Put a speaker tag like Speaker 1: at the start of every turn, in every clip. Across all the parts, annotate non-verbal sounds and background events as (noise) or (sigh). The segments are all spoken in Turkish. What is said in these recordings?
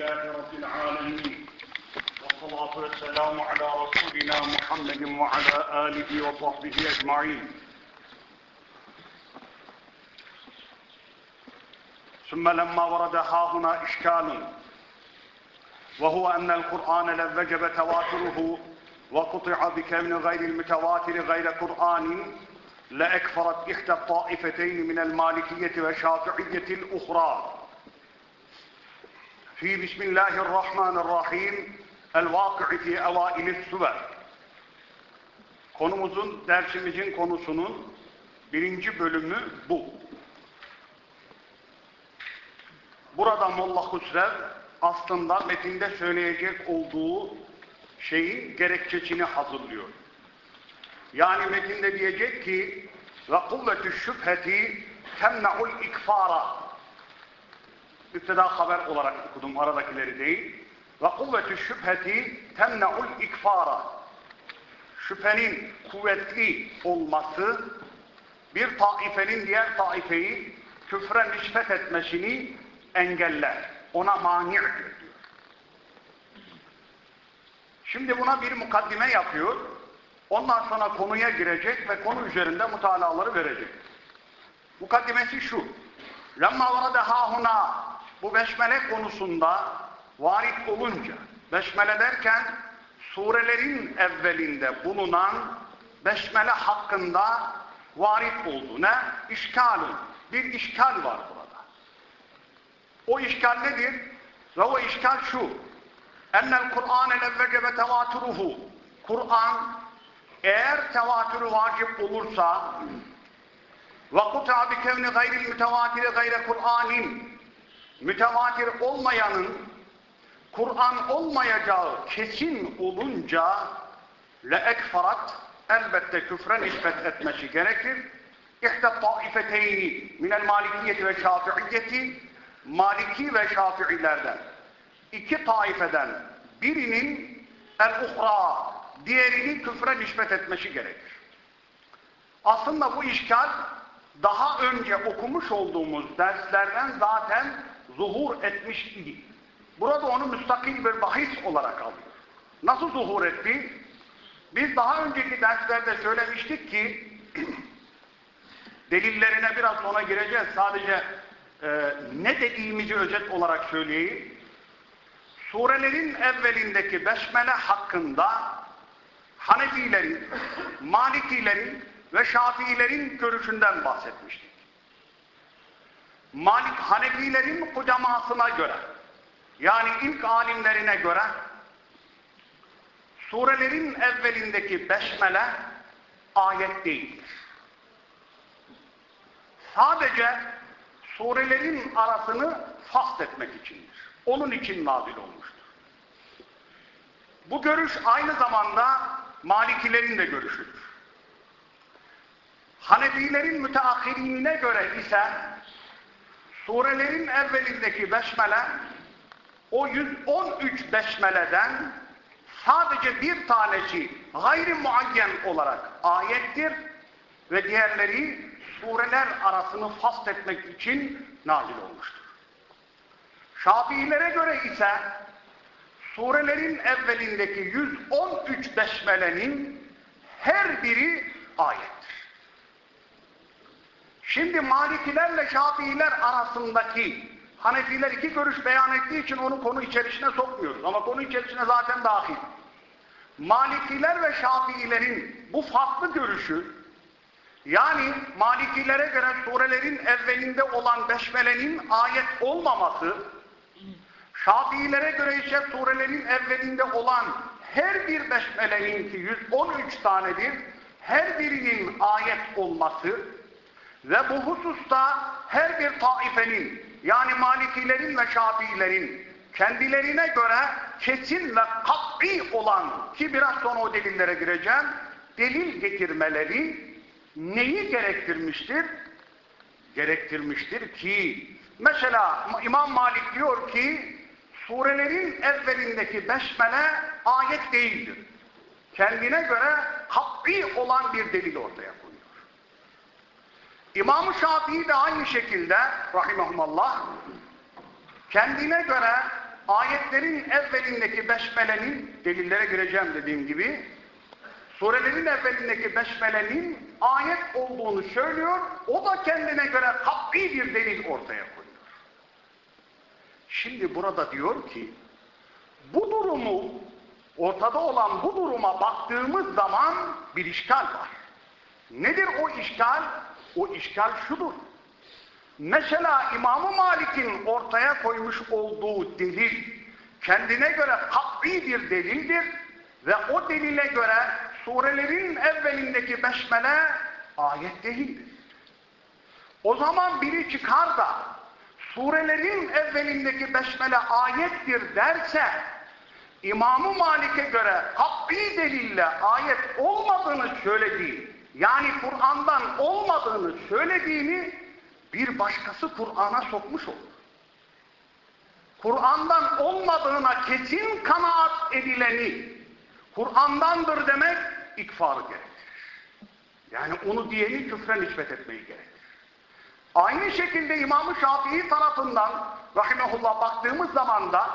Speaker 1: لله رب العالمين. والصلاة والسلام على رسولنا محمد وعلى آله وصحبه أجمعين. ثم لما ورد ها هنا إشكال وهو أن القرآن لو وجب تواتره وقطع بكون غير المتواتر غير قرآن لأكفرت إحدى الطائفتين من المالكية والشافعية الأخرى. في بسم الله الرحمن الرحيم الواقع في أوائل السور Konumuzun, dersimizin konusunun birinci bölümü bu. Burada Molla Husrev aslında metinde söyleyecek olduğu şeyin gerekçesini hazırlıyor. Yani metinde diyecek ki ve kuvvetü şüpheti temna'ul ikfara müpteda haber olarak okudum aradakileri değil ve kuvvetü şüpheti temna'ul ikfara şüphenin kuvvetli olması bir taifenin diğer taifeyi küfre nispet etmesini engeller. Ona mani'dir diyor. Şimdi buna bir mukaddime yapıyor. Ondan sonra konuya girecek ve konu üzerinde mutalaları verecek. Mukaddimesi şu. Lemma varade hahuna bu besmele konusunda varit olunca besmele derken surelerin evvelinde bulunan besmele hakkında varit oldu. Ne? İşkalın. Bir işkal var burada. O işkal nedir? Ve o işkal şu. Ennel Kur'an levvece ve tevaturuhu. Kur'an eğer tevatürü vacip olursa ve kut'a bi kevni gayril mütevatiri gayre Kur'anin mütevatir olmayanın Kur'an olmayacağı kesin olunca le ekfarat elbette küfre nispet etmesi gerekir. İhte taifeteyni minel malikiyeti ve şafiiyeti maliki ve şafiilerden iki taifeden birinin el-uhra diğerini küfre nispet etmesi gerekir. Aslında bu işgal daha önce okumuş olduğumuz derslerden zaten zuhur etmiş idi. Burada onu müstakil bir bahis olarak alıyor. Nasıl zuhur etti? Biz daha önceki derslerde söylemiştik ki (clears throat) delillerine biraz sonra gireceğiz. Sadece e, ne dediğimizi özet olarak söyleyeyim. Surelerin evvelindeki besmele hakkında Hanefilerin, Malikilerin ve Şafiilerin görüşünden bahsetmiştik. Malik Hanefilerin kucamasına göre yani ilk alimlerine göre surelerin evvelindeki besmele ayet değildir. Sadece surelerin arasını fast etmek içindir. Onun için nazil olmuştur. Bu görüş aynı zamanda Malikilerin de görüşüdür. Hanefilerin müteahhirinine göre ise surelerin evvelindeki besmele o 113 besmeleden sadece bir tanesi gayri muayyen olarak ayettir ve diğerleri sureler arasını fast etmek için nazil olmuştur. Şafiilere göre ise surelerin evvelindeki 113 besmelenin her biri ayettir. Şimdi Malikilerle Şafiiler arasındaki Hanefiler iki görüş beyan ettiği için onu konu içerisine sokmuyoruz. Ama konu içerisine zaten dahil. Malikiler ve Şafiilerin bu farklı görüşü yani Malikilere göre surelerin evvelinde olan besmelenin ayet olmaması Şafiilere göre ise surelerin evvelinde olan her bir besmelenin ki 113 tanedir, her birinin ayet olması ve bu hususta her bir taifenin yani Malikilerin ve Şafiilerin kendilerine göre kesin ve kat'i olan ki biraz sonra o delillere gireceğim delil getirmeleri neyi gerektirmiştir? Gerektirmiştir ki mesela İmam Malik diyor ki surelerin evvelindeki besmele ayet değildir. Kendine göre kat'i olan bir delil ortaya koyuyor. İmam-ı Şafii de aynı şekilde rahimahumallah kendine göre ayetlerin evvelindeki besmelenin, delillere gireceğim dediğim gibi, surelerin evvelindeki besmelenin ayet olduğunu söylüyor, o da kendine göre kat'i bir delil ortaya koyuyor. Şimdi burada diyor ki, bu durumu, ortada olan bu duruma baktığımız zaman bir işgal var. Nedir o işgal? O işgal şudur. Mesela İmam-ı Malik'in ortaya koymuş olduğu delil kendine göre kat'i bir delildir ve o delile göre surelerin evvelindeki besmele ayet değildir. O zaman biri çıkar da surelerin evvelindeki besmele ayettir derse İmam-ı Malik'e göre kat'i delille ayet olmadığını söylediği yani Kur'an'dan olmadığını söylediğini bir başkası Kur'an'a sokmuş olur. Kur'an'dan olmadığına kesin kanaat edileni Kur'an'dandır demek ikfarı gerektirir. Yani onu diyeni küfre nispet etmeyi gerektirir. Aynı şekilde İmam-ı Şafii tarafından rahimehullah baktığımız zaman da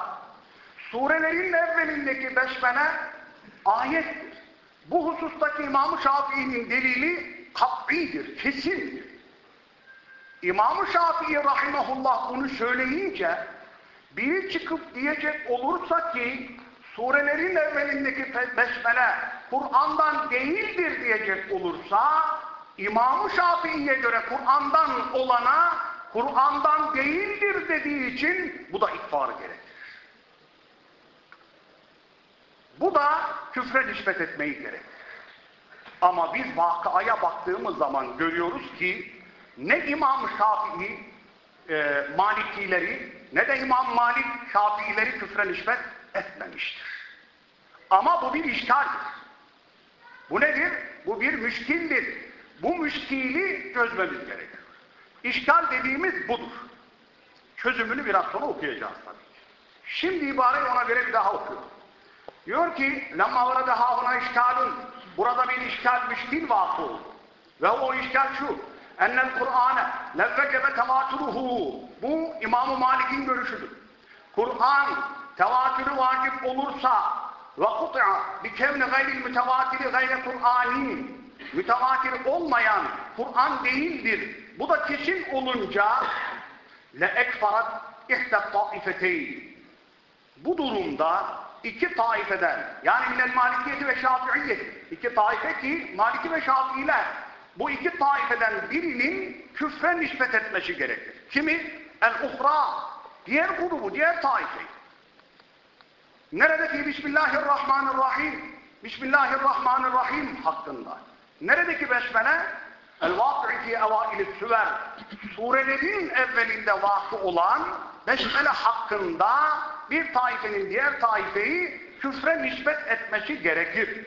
Speaker 1: surelerin evvelindeki beşmene ayettir. Bu husustaki İmam-ı Şafii'nin delili kat'idir, kesindir. İmam-ı Şafii rahimahullah bunu söyleyince biri çıkıp diyecek olursa ki surelerin evvelindeki besmele Kur'an'dan değildir diyecek olursa İmam-ı Şafii'ye göre Kur'an'dan olana Kur'an'dan değildir dediği için bu da ikfarı gerektirir. Bu da küfre nispet etmeyi gerektirir. Ama biz vakıaya baktığımız zaman görüyoruz ki ne İmam Şafii e, Malikileri ne de İmam Malik Şafiileri küfre nispet etmemiştir. Ama bu bir işgaldir. Bu nedir? Bu bir müşkildir. Bu müşkili çözmemiz gerekiyor. İşgal dediğimiz budur. Çözümünü biraz sonra okuyacağız tabii. Şimdi ibareyi ona göre bir daha okuyorum. Diyor ki لَمَّا وَرَدَ هَاهُنَا işgalun Burada bir işgal müşkil vakı oldu. Ve o işgal şu. Ennel Kur'an'e levvecebe tevatüruhu. Bu İmam-ı Malik'in görüşüdür. Kur'an tevatürü vacip olursa ve kut'a bi kevni gayril mütevatiri gayre Kur'ani mütevatir olmayan Kur'an değildir. Bu da kesin olunca le ekfarat ihtet taifeteyn. Bu durumda iki taifeden yani minel malikiyeti ve şafiiyeti iki taife ki maliki ve şafiiler bu iki taifeden birinin küfre nispet etmesi gerekir. Kimi? El-Uhra. Diğer grubu, diğer taife. Neredeki Bismillahirrahmanirrahim? Bismillahirrahmanirrahim hakkında. Neredeki besmele? El-Vak'i fi evail süver. Surelerin evvelinde vakı olan besmele hakkında bir taifenin diğer taifeyi küfre nispet etmesi gerekir.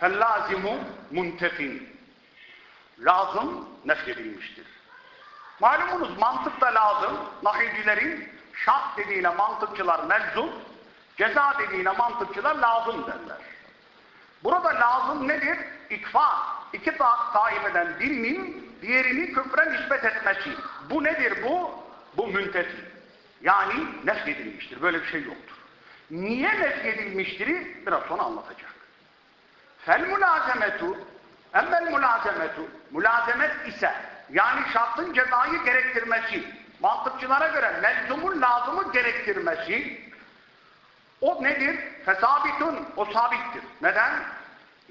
Speaker 1: Fellazimu muntefin lazım nefyedilmiştir. Malumunuz mantık da lazım. Nahidcilerin şart dediğine mantıkçılar mevzu, ceza dediğine mantıkçılar lazım derler. Burada lazım nedir? İkfa. İki ta taifeden birinin diğerini küfre nispet etmesi. Bu nedir bu? Bu müntefi. Yani nefyedilmiştir. Böyle bir şey yoktur. Niye nefyedilmiştir? Biraz sonra anlatacak. Fel mülazemetu Emmel mülazemetu, mülazemet ise yani şartın cezayı gerektirmesi, mantıkçılara göre meczumun lazımı gerektirmesi, o nedir? Fesabitun, o sabittir. Neden?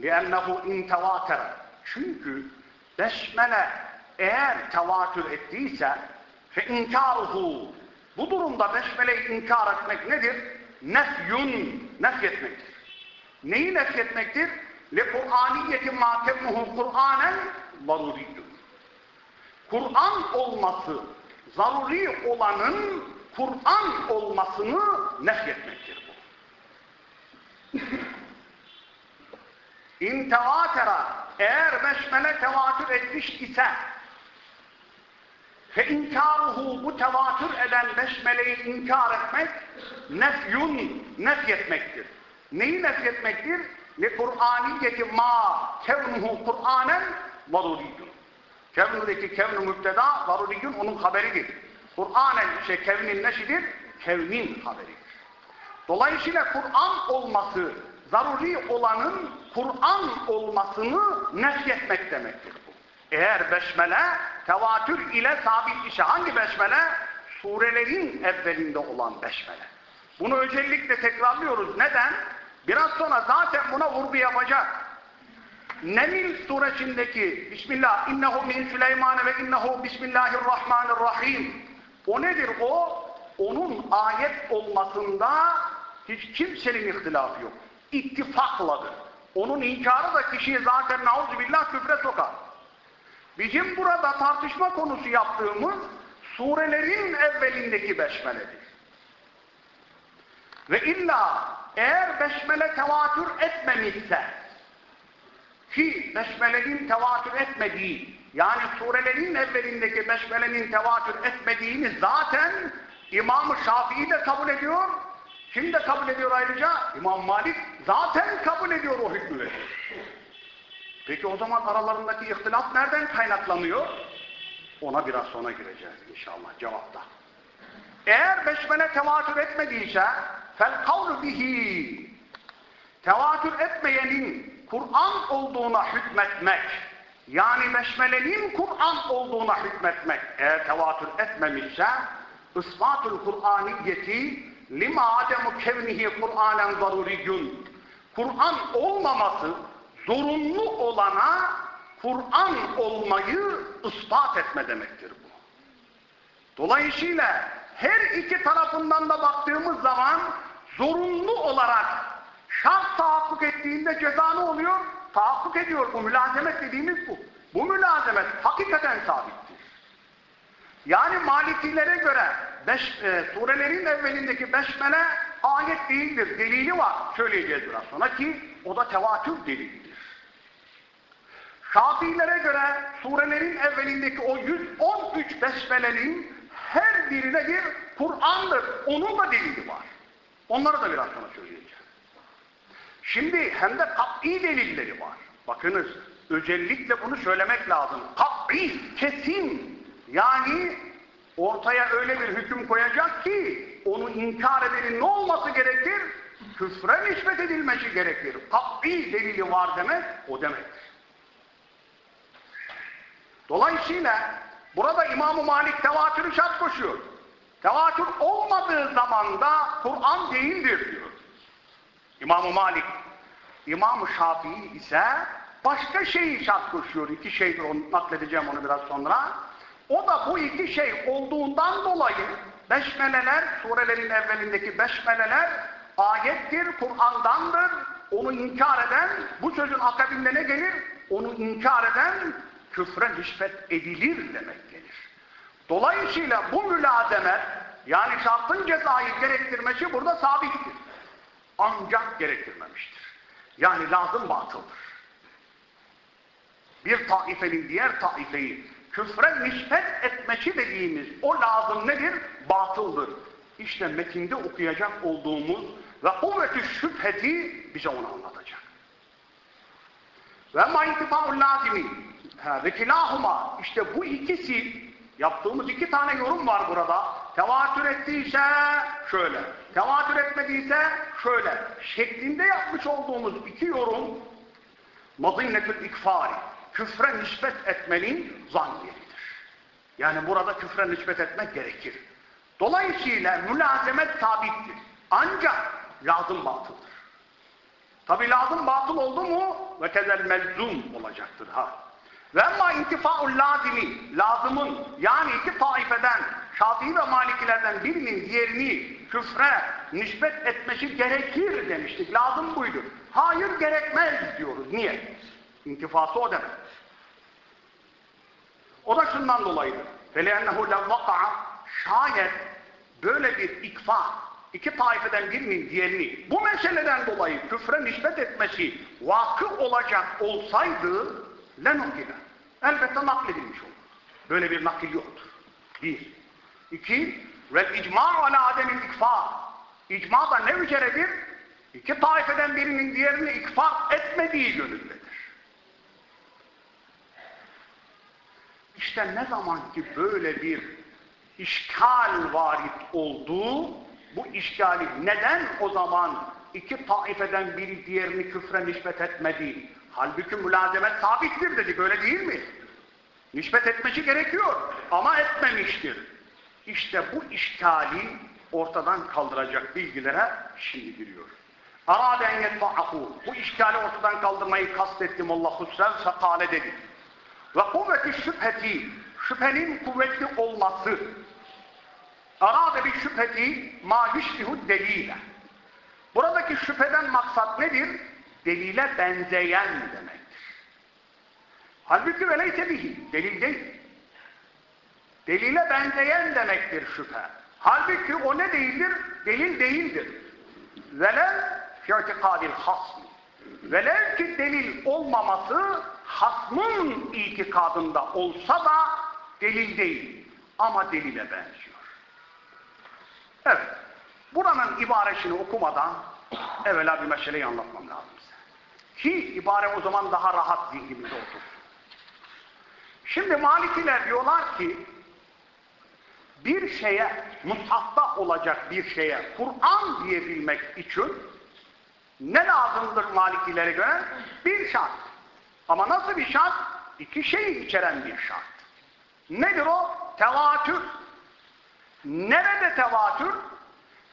Speaker 1: لِأَنَّهُ اِنْ تَوَاتَرَ Çünkü besmele eğer tevatür ettiyse Fe bu durumda besmeleyi inkar etmek nedir? Nefyun, nefyetmektir. Neyi nefyetmektir? Le Kur'aniyeti ma tebnuhu Kur'anen zaruriyyun. Kur'an olması, zaruri olanın Kur'an olmasını nefyetmektir bu. İn tevatera, eğer besmele tevatür etmiş ise Fe inkaruhu bu tevatür eden beş meleği inkar etmek nefyun, nefyetmektir. Neyi nefyetmektir? Ve Kur'aniyeti ma kevnuhu Kur'anen varuriyyun. Kevnudeki kevnu müpteda varuriyyun onun haberidir. Kur'anen işte kevnin neşidir? Kevnin haberidir. Dolayısıyla Kur'an olması, zaruri olanın Kur'an olmasını nefyetmek demektir. Eğer besmele tevatür ile sabit ise hangi besmele? Surelerin evvelinde olan besmele. Bunu özellikle tekrarlıyoruz. Neden? Biraz sonra zaten buna vurgu yapacak. Nemil suresindeki Bismillah innehu min Süleyman ve innehu Bismillahirrahmanirrahim o nedir o? Onun ayet olmasında hiç kimsenin ihtilafı yok. İttifakladır. Onun inkarı da kişiyi zaten nauzubillah küfre sokar. Bizim burada tartışma konusu yaptığımız surelerin evvelindeki besmeledir. Ve illa eğer besmele tevatür etmemişse ki besmelenin tevatür etmediği yani surelerin evvelindeki besmelenin tevatür etmediğini zaten İmam-ı Şafii de kabul ediyor. Kim de kabul ediyor ayrıca? İmam Malik zaten kabul ediyor o hükmü. Peki o zaman aralarındaki ihtilaf nereden kaynaklanıyor? Ona biraz sonra gireceğiz inşallah cevapta. Eğer besmele tevatür etmediyse fel kavlu bihi tevatür etmeyenin Kur'an olduğuna hükmetmek yani besmelenin Kur'an olduğuna hükmetmek eğer tevatür etmemişse ispatul Kur'aniyeti lima ademu kevnihi Kur'anen zaruriyyun Kur'an olmaması zorunlu olana Kur'an olmayı ispat etme demektir bu. Dolayısıyla her iki tarafından da baktığımız zaman zorunlu olarak şart tahakkuk ettiğinde ceza ne oluyor? Tahakkuk ediyor. Bu mülazemet dediğimiz bu. Bu mülazemet hakikaten sabittir. Yani Malikilere göre beş, e, surelerin evvelindeki besmele ayet değildir. Delili var. Söyleyeceğiz biraz sonra ki o da tevatür delilidir. Şafilere göre surelerin evvelindeki o 113 besmelenin her birine bir Kur'an'dır. Onun da delili var. Onları da biraz sonra söyleyeceğim. Şimdi hem de kat'i delilleri var. Bakınız özellikle bunu söylemek lazım. Kat'i, kesin. Yani ortaya öyle bir hüküm koyacak ki onu inkar edenin ne olması gerekir? Küfre nispet edilmesi gerekir. Kat'i delili var demek o demektir. Dolayısıyla burada İmam-ı Malik tevatürü şart koşuyor. Tevatür olmadığı zaman da Kur'an değildir diyor. İmam-ı Malik. İmam-ı Şafii ise başka şeyi şart koşuyor. İki şeydir, onu nakledeceğim onu biraz sonra. O da bu iki şey olduğundan dolayı beşmeleler, surelerin evvelindeki beşmeleler ayettir, Kur'an'dandır. Onu inkar eden, bu sözün akabinde ne gelir? Onu inkar eden küfre nispet edilir demek gelir. Dolayısıyla bu mülazemet, yani şartın cezayı gerektirmesi burada sabittir. Ancak gerektirmemiştir. Yani lazım batıldır. Bir taifenin diğer taifeyi küfre nispet etmesi dediğimiz o lazım nedir? Batıldır. İşte metinde okuyacak olduğumuz ve kuvvetü şüpheti bize onu anlatacak. Ve ma intifa'ul lazimi ve kilahuma işte bu ikisi yaptığımız iki tane yorum var burada. Tevatür ettiyse şöyle, tevatür etmediyse şöyle şeklinde yapmış olduğumuz iki yorum mazinnetül ikfari küfre nispet etmenin zanniyetidir. Yani burada küfre nispet etmek gerekir. Dolayısıyla mülazemet sabittir. Ancak lazım batıldır. Tabi lazım batıl oldu mu ve tezel melzum olacaktır ha. Ve emma intifaul lazimi, lazımın yani iki taifeden, Şafii ve Malikilerden birinin diğerini küfre nispet etmesi gerekir demiştik. Lazım buydu. Hayır gerekmez diyoruz. Niye? İntifası o demek. O da şundan dolayıdır. فَلِيَنَّهُ لَوْ وَقَعَ Şayet böyle bir ikfa, iki taifeden birinin diğerini bu meseleden dolayı küfre nispet etmesi vakı olacak olsaydı lenukile. Elbette nakledilmiş olur. Böyle bir nakil yoktur. Bir. İki, vel icma ala ademin ikfa. İcma da ne üzeredir? İki taifeden birinin diğerini ikfa etmediği yönündedir. İşte ne zaman ki böyle bir işgal varit olduğu, bu işgali neden o zaman iki taifeden biri diğerini küfre nispet etmedi? Halbuki mülazemet sabittir dedi, böyle değil mi? Nispet etmesi gerekiyor ama etmemiştir. İşte bu işgali ortadan kaldıracak bilgilere şimdi giriyor. Araden yetfa'ahu. Bu işgali ortadan kaldırmayı kastettim Allah hussev sakale dedi. Ve kuvveti şüpheti, şüphenin kuvvetli olması. Arade bir şüpheti ma yüşbihud delile. Buradaki şüpheden maksat nedir? Delile benzeyen demektir. Halbuki veleyse bihi, delil değil. Delile benzeyen demektir şüphe. Halbuki o ne değildir? Delil değildir. Velev fi'tikadil hasm. Velev ki delil olmaması hasmın itikadında olsa da delil değil. Ama delile benziyor. Evet. Buranın ibaresini okumadan evvela bir meseleyi anlatmam lazım. Ki ibare o zaman daha rahat zihnimizde otursun. Şimdi Malikiler diyorlar ki bir şeye, mushafta olacak bir şeye Kur'an diyebilmek için ne lazımdır Malikilere göre? Bir şart. Ama nasıl bir şart? İki şeyi içeren bir şart. Nedir o? Tevatür. Nerede tevatür?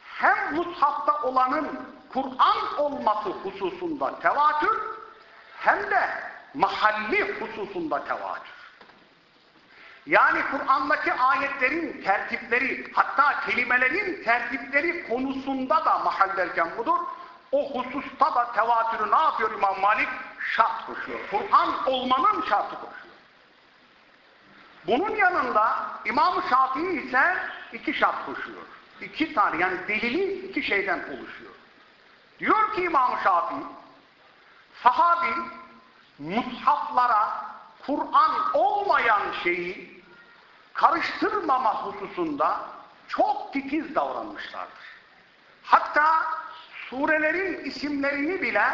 Speaker 1: Hem mushafta olanın Kur'an olması hususunda tevatür, hem de mahalli hususunda tevatür. Yani Kur'an'daki ayetlerin tertipleri, hatta kelimelerin tertipleri konusunda da mahal derken budur. O hususta da tevatürü ne yapıyor İmam Malik? Şart koşuyor. Kur'an olmanın şartı koşuyor. Bunun yanında İmam Şafii ise iki şart koşuyor. İki tane yani delili iki şeyden oluşuyor. Diyor ki İmam Şafii, sahabi mushaflara Kur'an olmayan şeyi karıştırmama hususunda çok titiz davranmışlardır. Hatta surelerin isimlerini bile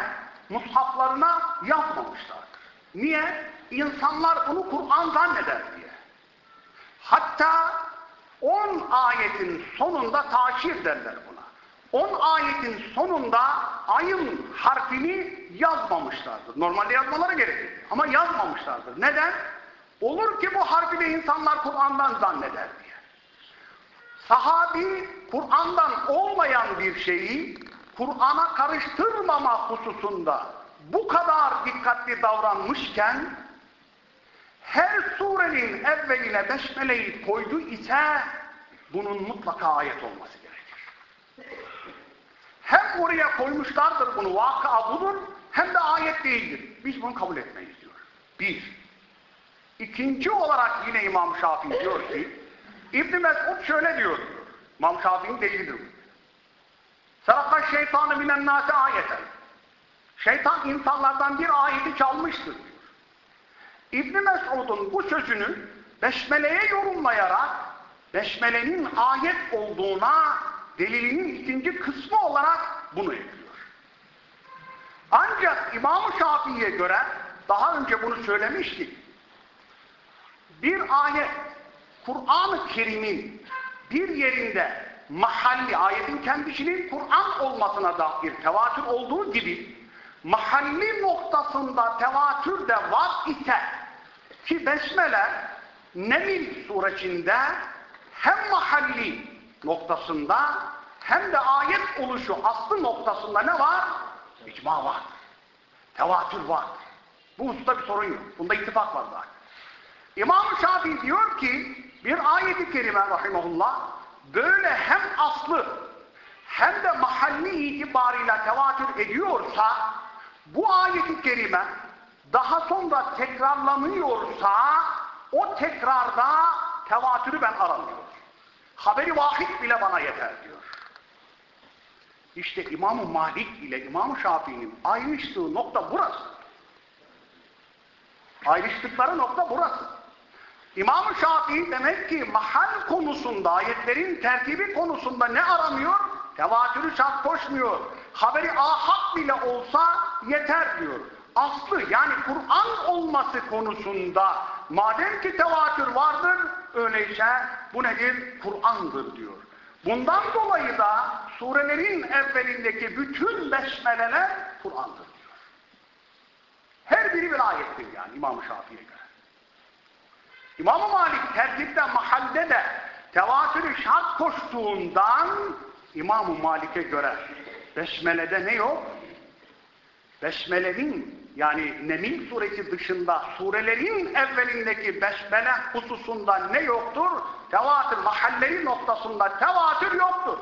Speaker 1: mushaflarına yazmamışlardır. Niye? İnsanlar bunu Kur'an zanneder diye. Hatta 10 ayetin sonunda taşir derler. 10 ayetin sonunda ayın harfini yazmamışlardır. Normalde yazmaları gerekir. Ama yazmamışlardır. Neden? Olur ki bu harfi de insanlar Kur'an'dan zanneder diye. Sahabi Kur'an'dan olmayan bir şeyi Kur'an'a karıştırmama hususunda bu kadar dikkatli davranmışken her surenin evveline besmeleyi koydu ise bunun mutlaka ayet olması gerekir. Hem oraya koymuşlardır bunu vakıa budur hem de ayet değildir. Biz bunu kabul etmeyiz diyor. Bir. İkinci olarak yine İmam Şafii diyor ki İbn Mesud şöyle diyor. İmam Şafii'nin delilidir bu. Saraka şeytanı minen nase ayeten. Şeytan insanlardan bir ayeti çalmıştır diyor. İbn Mesud'un bu sözünü Besmele'ye yorumlayarak Besmele'nin ayet olduğuna delilinin ikinci kısmı olarak bunu ekliyor. Ancak İmam-ı Şafii'ye göre daha önce bunu söylemiştik. Bir ayet Kur'an-ı Kerim'in bir yerinde mahalli ayetin kendisinin Kur'an olmasına dair tevatür olduğu gibi mahalli noktasında tevatür de var ise ki Besmele Nemil suresinde hem mahalli noktasında hem de ayet oluşu aslı noktasında ne var? İcma var. Tevatür var. Bu hususta bir sorun yok. Bunda ittifak var zaten. İmam-ı Şafii diyor ki bir ayeti kerime rahimahullah böyle hem aslı hem de mahalli itibarıyla tevatür ediyorsa bu ayeti kerime daha sonra tekrarlanıyorsa o tekrarda tevatürü ben aramıyorum. Haberi vahid bile bana yeter diyor. İşte İmam-ı Malik ile İmam-ı Şafii'nin ayrıştığı nokta burası. Ayrıştıkları nokta burası. İmam-ı Şafii demek ki mahal konusunda, ayetlerin tertibi konusunda ne aramıyor? Tevatürü şart koşmuyor. Haberi ahak bile olsa yeter diyor. Aslı yani Kur'an olması konusunda madem ki tevatür vardır öyleyse bu nedir? Kur'an'dır diyor. Bundan dolayı da surelerin evvelindeki bütün besmeleler Kur'an'dır diyor. Her biri bir ayettir yani İmam-ı Şafii'ye göre. İmam-ı Malik tertipte mahalde de tevatür şart koştuğundan İmam-ı Malik'e göre Besmele'de ne yok? Besmele'nin yani Nemil suresi dışında surelerin evvelindeki besmele hususunda ne yoktur? Tevatür mahalleri noktasında tevatür yoktur.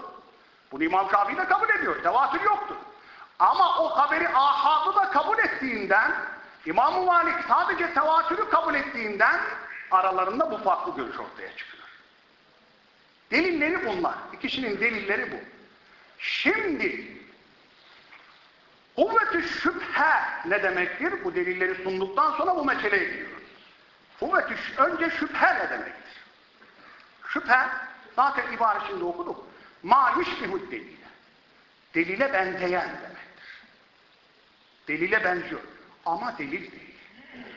Speaker 1: Bunu İmam Şafii de kabul ediyor. Tevatür yoktur. Ama o haberi ahadı da kabul ettiğinden İmam-ı Malik sadece tevatürü kabul ettiğinden aralarında bu farklı görüş ortaya çıkıyor. Delilleri bunlar. İkisinin delilleri bu. Şimdi kuvvet-i şüphe ne demektir? Bu delilleri sunduktan sonra bu meseleye giriyoruz. kuvvet önce şüphe ne demektir? Şüphe zaten ibaresinde okuduk. Ma yüşbihud delile. Delile benzeyen demektir. Delile benziyor. Ama delil değil.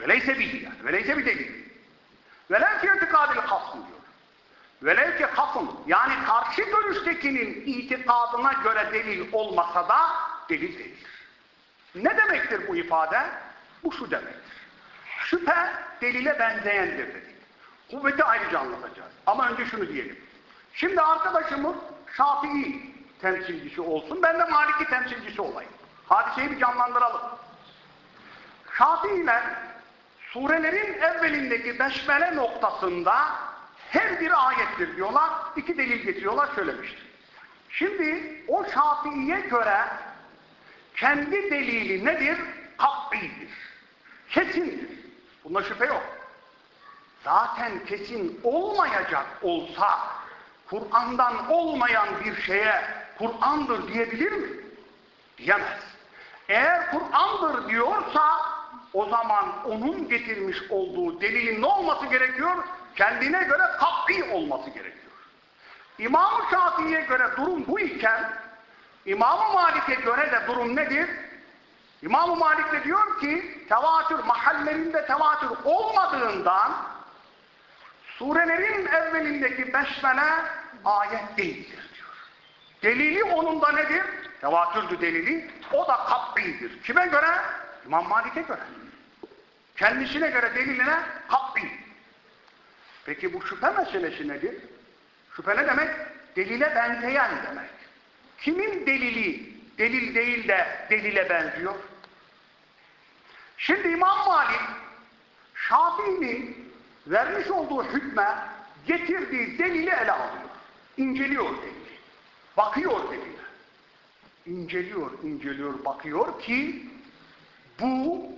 Speaker 1: Veleyse bihi yani. Veleyse bir delil. Velev ki itikadil kasm diyor. Velev ki kasım yani karşı görüştekinin itikadına göre delil olmasa da delil değildir. Ne demektir bu ifade? Bu şu demektir. Şüphe delile benzeyendir dedik. Kuvveti ayrıca anlatacağız. Ama önce şunu diyelim. Şimdi arkadaşımız Şafii temsilcisi olsun, ben de Maliki temsilcisi olayım. Hadiseyi bir canlandıralım. Şafiiler surelerin evvelindeki besmele noktasında her bir ayettir diyorlar. İki delil getiriyorlar söylemiştir. Şimdi o Şafii'ye göre kendi delili nedir? Kat'idir. Kesindir. Bunda şüphe yok. Zaten kesin olmayacak olsa Kur'an'dan olmayan bir şeye Kur'an'dır diyebilir mi? Diyemez. Eğer Kur'an'dır diyorsa o zaman onun getirmiş olduğu delilin ne olması gerekiyor? Kendine göre kat'i olması gerekiyor. İmam-ı Şafii'ye göre durum bu iken İmam-ı Malik'e göre de durum nedir? İmam-ı Malik de diyor ki tevatür mahallerinde tevatür olmadığından surelerin evvelindeki besmele ayet değildir diyor. Delili onun da nedir? Tevatürdü delili. O da kat'idir. Kime göre? İmam Malik'e göre. Kendisine göre deliline kat'i. Peki bu şüphe meselesi nedir? Şüphe ne demek? Delile benzeyen demek. Kimin delili delil değil de delile benziyor? Şimdi İmam Malik Şafii'nin vermiş olduğu hükme getirdiği delili ele alıyor. İnceliyor delili. Bakıyor delile. İnceliyor, inceliyor, bakıyor ki bu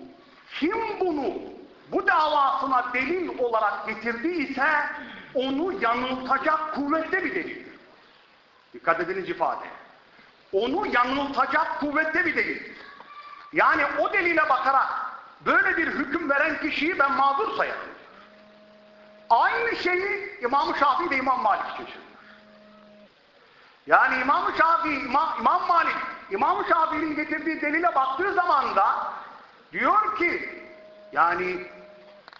Speaker 1: kim bunu bu davasına delil olarak getirdiyse onu yanıltacak kuvvette bir delildir. Dikkat ediniz ifade. Onu yanıltacak kuvvette bir delildir. Yani o delile bakarak böyle bir hüküm veren kişiyi ben mağdur sayarım. Aynı şeyi İmam-ı Şafii de İmam Malik için. Yani İmam-ı Şafii, İmam, İmam Malik, İmam-ı Şafii'nin getirdiği delile baktığı zaman da diyor ki yani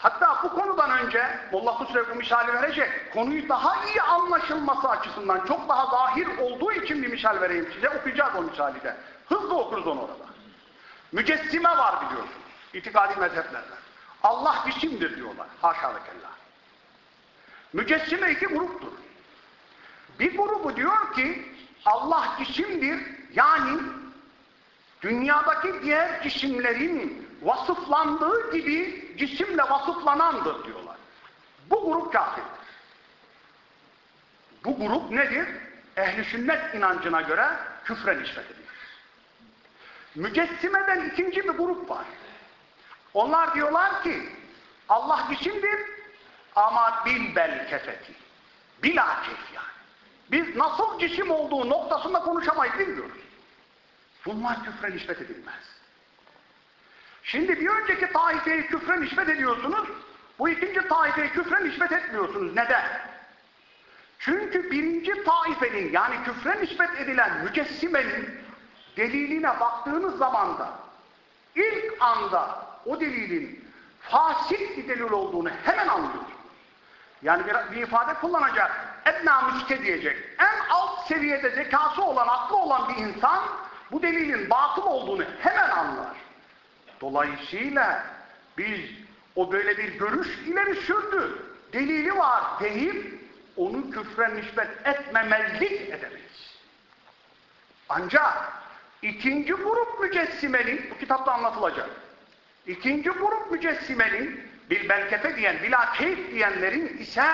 Speaker 1: hatta bu konudan önce Molla Kusrev bu misali verecek. Konuyu daha iyi anlaşılması açısından çok daha zahir olduğu için bir misal vereyim size. Okuyacağız o misali de. Hızlı okuruz onu orada. Mücessime var biliyorsunuz. İtikadi mezheplerde. Allah cisimdir diyorlar. Haşa ve kella. Mücessime iki gruptur. Bir grubu diyor ki Allah cisimdir yani dünyadaki diğer cisimlerin vasıflandığı gibi cisimle vasıflanandır diyorlar. Bu grup kafirdir. Bu grup nedir? Ehli sünnet inancına göre küfre nispet edilir. Mücessimeden ikinci bir grup var. Onlar diyorlar ki Allah cisimdir ama bil bel kefeti. Bilakis yani. Biz nasıl cisim olduğu noktasında konuşamayız bilmiyoruz. Bunlar küfre nispet edilmez. Şimdi bir önceki taifeyi küfre nispet ediyorsunuz, bu ikinci taifeyi küfre nispet etmiyorsunuz. Neden? Çünkü birinci taifenin yani küfre nispet edilen mücessimenin deliline baktığınız zaman da ilk anda o delilin fasit bir delil olduğunu hemen anlıyorsunuz. Yani bir, bir ifade kullanacak. Edna müske diyecek. En alt seviyede zekası olan, aklı olan bir insan bu delilin batıl olduğunu hemen anlar. Dolayısıyla biz o böyle bir görüş ileri sürdü. Delili var deyip onu küfre nispet etmemezlik edemeyiz. Ancak ikinci grup mücessimenin, bu kitapta anlatılacak. İkinci grup mücessimenin, bil belkefe diyen, bila keyif diyenlerin ise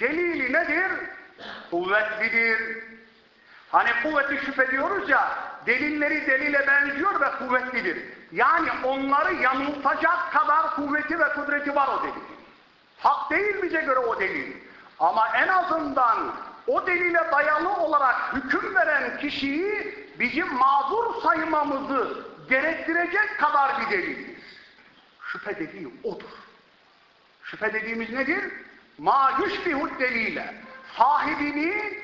Speaker 1: delili nedir? Kuvvetlidir. Hani kuvveti şüphe diyoruz ya, delilleri delile benziyor ve kuvvetlidir. Yani onları yanıltacak kadar kuvveti ve kudreti var o delil. Hak değil bize göre o delil. Ama en azından o delile dayalı olarak hüküm veren kişiyi bizim mazur saymamızı gerektirecek kadar bir delildir. Şüphe dediği odur. Şüphe dediğimiz nedir? Ma yüşbihut delile. Sahibini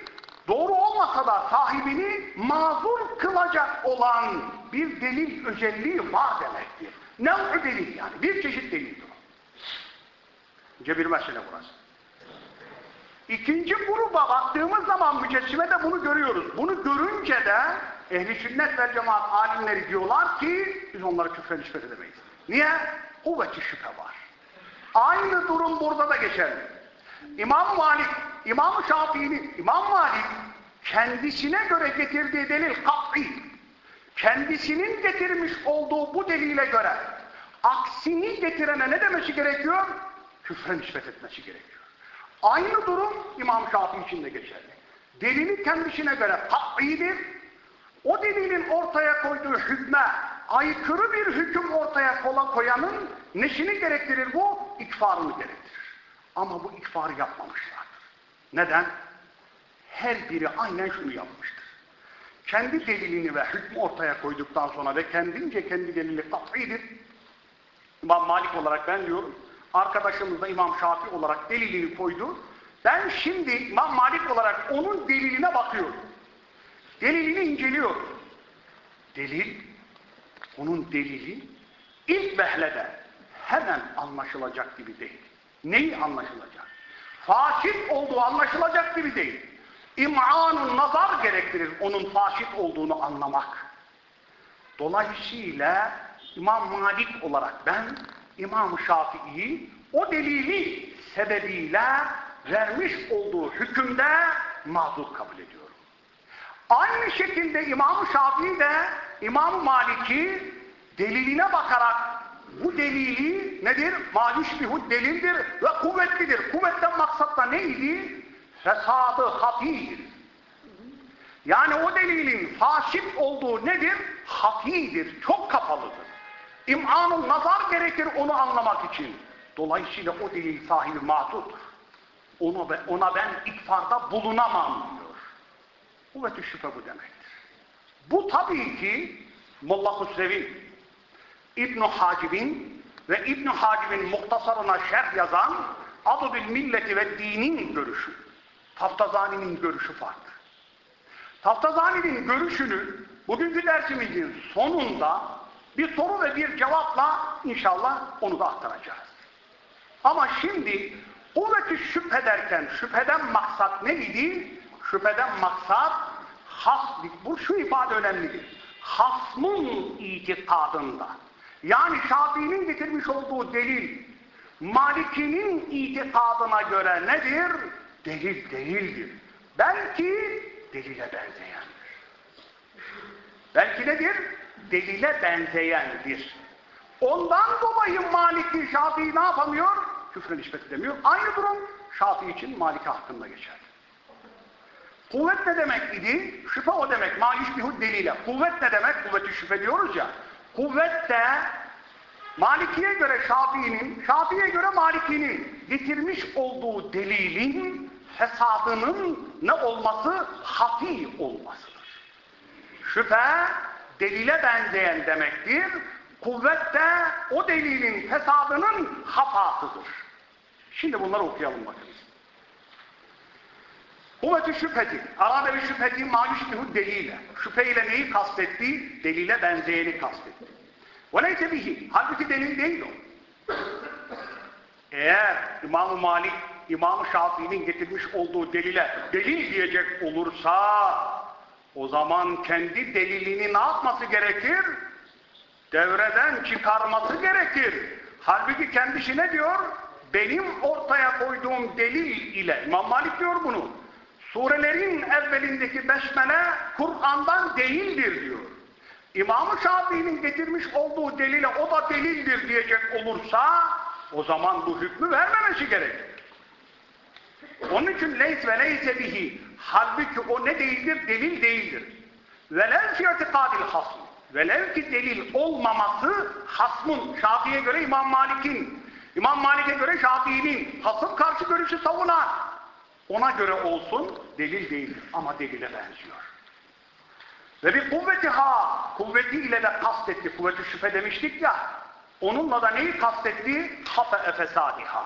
Speaker 1: doğru olmasa da sahibini mazur kılacak olan bir delil özelliği var demektir. Ne o delil yani? Bir çeşit delildir. İnce bir mesele burası. İkinci gruba baktığımız zaman mücessime bunu görüyoruz. Bunu görünce de ehli sünnet ve cemaat alimleri diyorlar ki biz onlara küfre nispet edemeyiz. Niye? Kuvveti şüphe var. Aynı durum burada da geçerli. İmam Malik, İmam Şafii'nin, İmam Malik kendisine göre getirdiği delil kat'i. Kendisinin getirmiş olduğu bu delile göre aksini getirene ne demesi gerekiyor? Küfre nispet etmesi gerekiyor. Aynı durum İmam Şafii için de geçerli. Delili kendisine göre kat'idir. O delilin ortaya koyduğu hükme aykırı bir hüküm ortaya kola koyanın neşini gerektirir bu? İkfarını gerektirir. Ama bu ikfarı yapmamışlardır. Neden? Her biri aynen şunu yapmıştır. Kendi delilini ve hükmü ortaya koyduktan sonra ve kendince kendi delili kat'idir. İmam Malik olarak ben diyorum, arkadaşımız da İmam Şafii olarak delilini koydu. Ben şimdi İmam Malik olarak onun deliline bakıyorum. Delilini inceliyorum. Delil, onun delili ilk vehlede hemen anlaşılacak gibi değil. Neyi anlaşılacak? Fasit olduğu anlaşılacak gibi değil. İm'anun nazar gerektirir onun fasit olduğunu anlamak. Dolayısıyla İmam Malik olarak ben İmam Şafii'yi o delili sebebiyle vermiş olduğu hükümde mazur kabul ediyorum. Aynı şekilde İmam Şafii de İmam Malik'i deliline bakarak bu delili nedir? Malüşbihud delildir ve kuvvetlidir. Neydi? Fesadı. Yani o delilin fasit olduğu nedir? Hafidir, çok kapalıdır. İm'anun nazar gerekir onu anlamak için. Dolayısıyla o delil sahibi mahdudur. Ona, ben, ona ben ikfarda bulunamam diyor. Kuvvet-i şüphe bu demektir. Bu tabii ki Molla Husrevi, İbn-i Hacib'in ve İbn-i Hacib'in muhtasarına şerh yazan adı bil milleti ve dinin görüşü. Taftazani'nin görüşü farklı. Taftazani'nin görüşünü bugünkü dersimizin sonunda bir soru ve bir cevapla inşallah onu da aktaracağız. Ama şimdi kuvveti şüphe derken şüpheden maksat neydi? Şüpheden maksat haslik. Bu şu ifade önemlidir. Hasmın itikadında. Yani Şafii'nin getirmiş olduğu delil Maliki'nin itikadına göre nedir? Delil değildir. Belki delile benzeyendir. Belki nedir? Delile benzeyendir. Ondan dolayı Maliki Şafii ne yapamıyor? Küfre nispet edemiyor. Aynı durum Şafii için Maliki hakkında geçer. Kuvvet ne demek idi? Şüphe o demek. Ma yüşbihud delile. Kuvvet ne demek? Kuvveti şüphe diyoruz ya. Kuvvet de Maliki'ye göre Şafii'nin, Şafii'ye göre Maliki'nin getirmiş olduğu delilin fesadının ne olması? Hafi olmasıdır. Şüphe delile benzeyen demektir. Kuvvet de o delilin fesadının hafasıdır. Şimdi bunları okuyalım bakın. Kuvveti şüpheti, arada bir şüpheti mayüşbihü delile. Şüphe ile neyi kastetti? Delile benzeyeni kastetti. وَلَيْتَ بِهِ Halbuki delil değil o. Eğer İmam-ı Malik İmam Şafii'nin getirmiş olduğu delile delil diyecek olursa o zaman kendi delilini ne yapması gerekir? Devreden çıkarması gerekir. Halbuki kendisi ne diyor? Benim ortaya koyduğum delil ile, İmam Malik diyor bunu, surelerin evvelindeki besmele Kur'an'dan değildir diyor. İmam-ı Şafii'nin getirmiş olduğu delile o da delildir diyecek olursa o zaman bu hükmü vermemesi gerekir. Onun için leys ve leyse bihi halbuki o ne değildir? Delil değildir. Velev fi itikadil hasm. Velev ki delil olmaması hasmın, Şafii'ye göre İmam Malik'in, İmam Malik'e göre Şafii'nin hasım karşı görüşü savunan ona göre olsun delil değildir ama delile benziyor. Ve bir kuvveti ha, kuvveti ile de kastetti. Kuvveti şüphe demiştik ya. Onunla da neyi kastetti? Hafe efesadiha.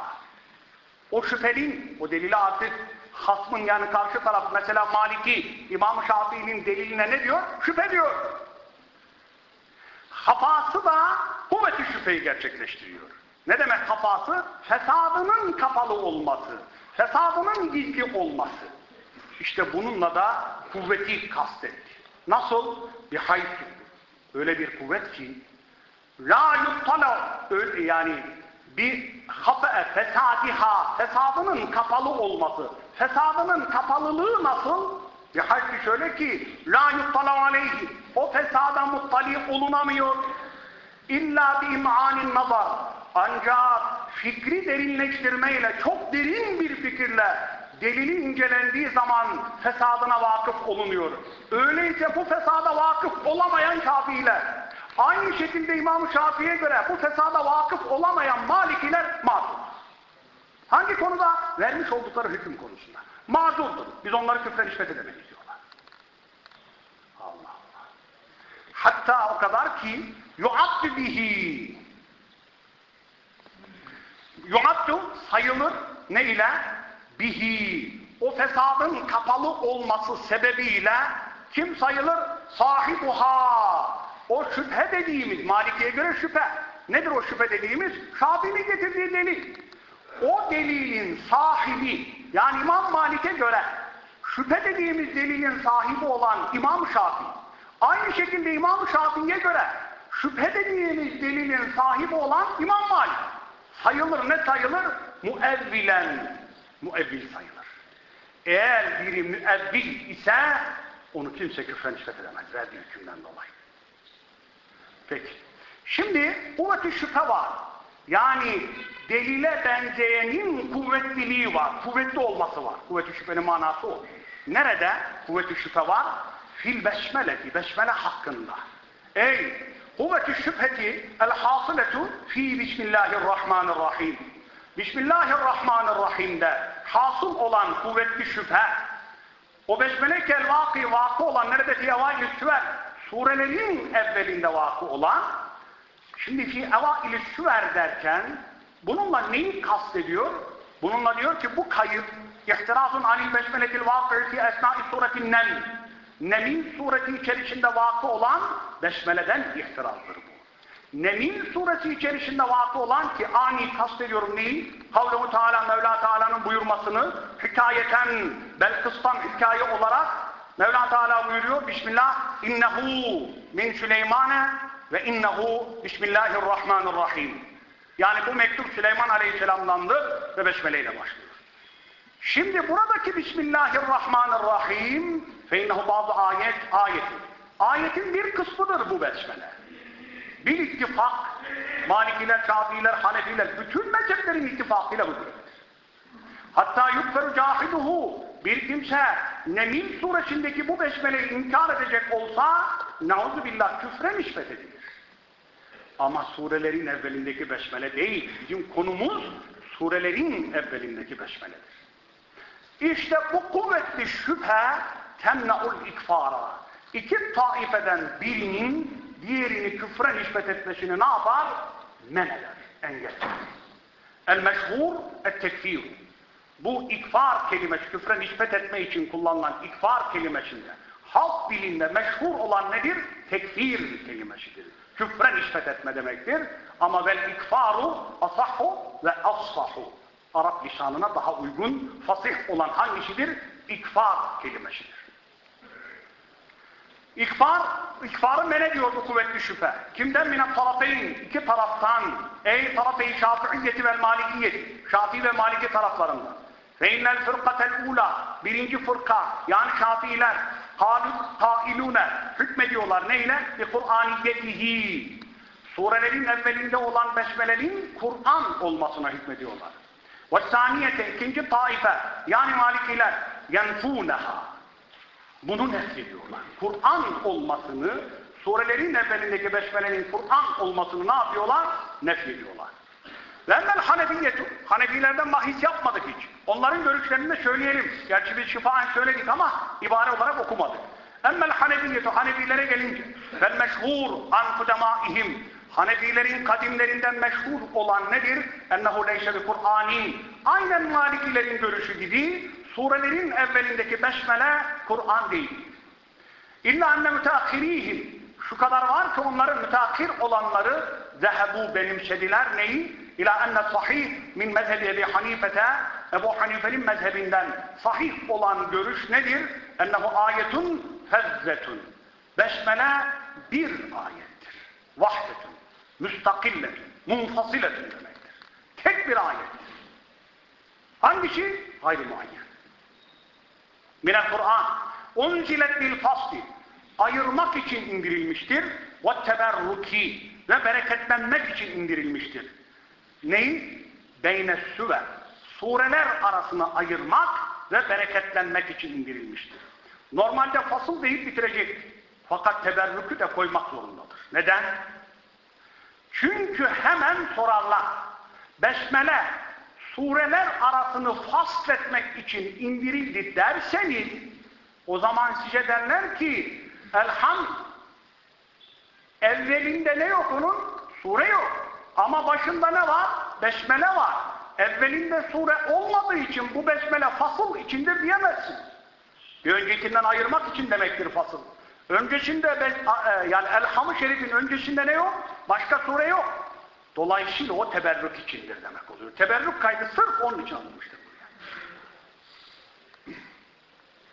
Speaker 1: O şüphelin, o delili artık hasmın yani karşı taraf mesela Maliki, İmam Şafii'nin deliline ne diyor? Şüphe diyor. Hafası da kuvveti şüpheyi gerçekleştiriyor. Ne demek hafası? Fesadının kapalı olması, fesadının gizli olması. İşte bununla da kuvveti kastetti. Nasıl? Bir hayt. Öyle bir kuvvet ki la yuttala yani bir hafe fesadiha fesadının kapalı olması. Fesadının kapalılığı nasıl? Bir hayt şöyle ki la yuttala aleyhi o fesada muttali olunamıyor. İlla bi im'anin nazar. Ancak fikri derinleştirmeyle, çok derin bir fikirle delili incelendiği zaman fesadına vakıf olunuyor. Öyleyse bu fesada vakıf olamayan Şafiiler, aynı şekilde İmam-ı Şafii'ye göre bu fesada vakıf olamayan Malikiler mazur. Hangi konuda? Vermiş oldukları hüküm konusunda. Mazurdur. Biz onları küfre nispet edemeyiz diyorlar. Allah Allah. Hatta o kadar ki yuaddu bihi yuaddu sayılır ne ile? Bihi o fesadın kapalı olması sebebiyle kim sayılır? Sahibuha. O şüphe dediğimiz, Maliki'ye göre şüphe. Nedir o şüphe dediğimiz? Şafii'nin getirdiği delil. O delilin sahibi, yani İmam Malik'e göre şüphe dediğimiz delilin sahibi olan İmam Şafii. Aynı şekilde İmam Şafii'ye göre şüphe dediğimiz delilin sahibi olan İmam Malik. Sayılır ne sayılır? Muevvilen müebbin sayılır. Eğer biri müebbin ise onu kimse küfre nispet edemez verdiği hükümden dolayı. Peki. Şimdi kuvveti şüphe var. Yani delile benzeyenin kuvvetliliği var. Kuvvetli olması var. Kuvveti şüphenin manası o. Nerede kuvveti şüphe var? Fil besmeleti, besmele hakkında. Ey kuvveti şüpheti el hasıletu fi bismillahirrahmanirrahim. Bismillahirrahmanirrahim'de hasıl olan kuvvetli şüphe, o besmele-kel vakı, vakı olan nerede fiyevâil süver, surelerin evvelinde vakı olan, şimdi fi evâil süver derken, bununla neyi kastediyor? Bununla diyor ki bu kayıp, ihtirazun anil besmeletil vakı fi esnâ-i suretin nem, Nemin sureti içerisinde vakı olan besmeleden ihtirazdır. Nemil suresi içerisinde vakı olan ki ani kastediyorum neyi? Kavlu Teala Mevla Teala'nın buyurmasını hikayeten Belkıs'tan hikaye olarak Mevla Teala buyuruyor Bismillah innehu min Süleymane ve innehu Bismillahirrahmanirrahim. Yani bu mektup Süleyman Aleyhisselam'dandır ve besmeleyle başlıyor. Şimdi buradaki Bismillahirrahmanirrahim fe innehu bazı ayet ayet. Ayetin bir kısmıdır bu besmele bir ittifak, Malikiler, Şafiiler, Hanefiler, bütün mezheplerin ittifakıyla budur. Hatta yukferu cahiduhu, bir kimse Nemil suresindeki bu besmeleyi inkar edecek olsa, nauzu billah küfre nispet edilir. Ama surelerin evvelindeki besmele değil, bizim konumuz surelerin evvelindeki besmeledir. İşte bu kuvvetli şüphe temnaul ikfara. İki taifeden birinin diğerini küfre nispet etmesini ne yapar? Men eder, engeller. El meşhur et tekfir. Bu ikfar kelimesi, küfre nispet etme için kullanılan ikfar kelimesinde halk dilinde meşhur olan nedir? Tekfir kelimesidir. Küfre nispet etme demektir. Ama vel ikfaru asahhu ve assahu. Arap lisanına daha uygun, fasih olan hangisidir? İkfar kelimesidir. İkfar, ikfarı mene diyordu kuvvetli şüphe. Kimden? Mine tarafeyn, iki taraftan. Ey tarafeyn şafiiyyeti ve malikiyeti. Şafii ve maliki taraflarından. Ve innel fırkatel ula, birinci fırka, yani şafiiler, haluk tailune, hükmediyorlar neyle? Bi Kur'aniyetihi. Surelerin evvelinde olan besmelerin Kur'an olmasına hükmediyorlar. Ve saniyete, ikinci taife, yani malikiler, yenfûneha. Bunu nefrediyorlar. Kur'an olmasını, surelerin evvelindeki besmelenin Kur'an olmasını ne yapıyorlar? Nefrediyorlar. Ve emmel hanefiyetu, hanefilerden bahis yapmadık hiç. Onların görüşlerini de söyleyelim. Gerçi biz şifaen söyledik ama ibare olarak okumadık. Emmel hanefiyetu, hanefilere gelince, vel meşhur an kudemaihim, Hanefilerin kadimlerinden meşhur olan nedir? Ennehu leyse bi Kur'anin. Aynen Malikilerin görüşü gibi surelerin evvelindeki besmele Kur'an değil. İlla enne müteakhirihim. Şu kadar var ki onların müteakhir olanları zehebu benimsediler neyi? İlâ enne sahih min mezhebi Ebi Hanifete Ebu Hanife'nin mezhebinden sahih olan görüş nedir? Ennehu ayetun fezzetun. Besmele bir ayettir. Vahdetun. Müstakilletun. Munfasiletun demektir. Tek bir ayettir. Hangisi? Hayri muayyen. Minel Kur'an. Unzilet bil fasli. Ayırmak için indirilmiştir. Ve teberruki. Ve bereketlenmek için indirilmiştir. Neyi? Beyne süve. Sureler arasını ayırmak ve bereketlenmek için indirilmiştir. Normalde fasıl deyip bitirecek. Fakat teberrükü de koymak zorundadır. Neden? Çünkü hemen sorarlar. Besmele sureler arasını fasletmek için indirildi derseniz o zaman size derler ki elham evvelinde ne yok onun? Sure yok. Ama başında ne var? Besmele var. Evvelinde sure olmadığı için bu besmele fasıl içinde diyemezsin. Bir öncekinden ayırmak için demektir fasıl. Öncesinde e, yani Elham-ı Şerif'in öncesinde ne yok? Başka sure yok. Dolayısıyla o teberrük içindir demek oluyor. Teberrük kaydı sırf onun için alınmıştır.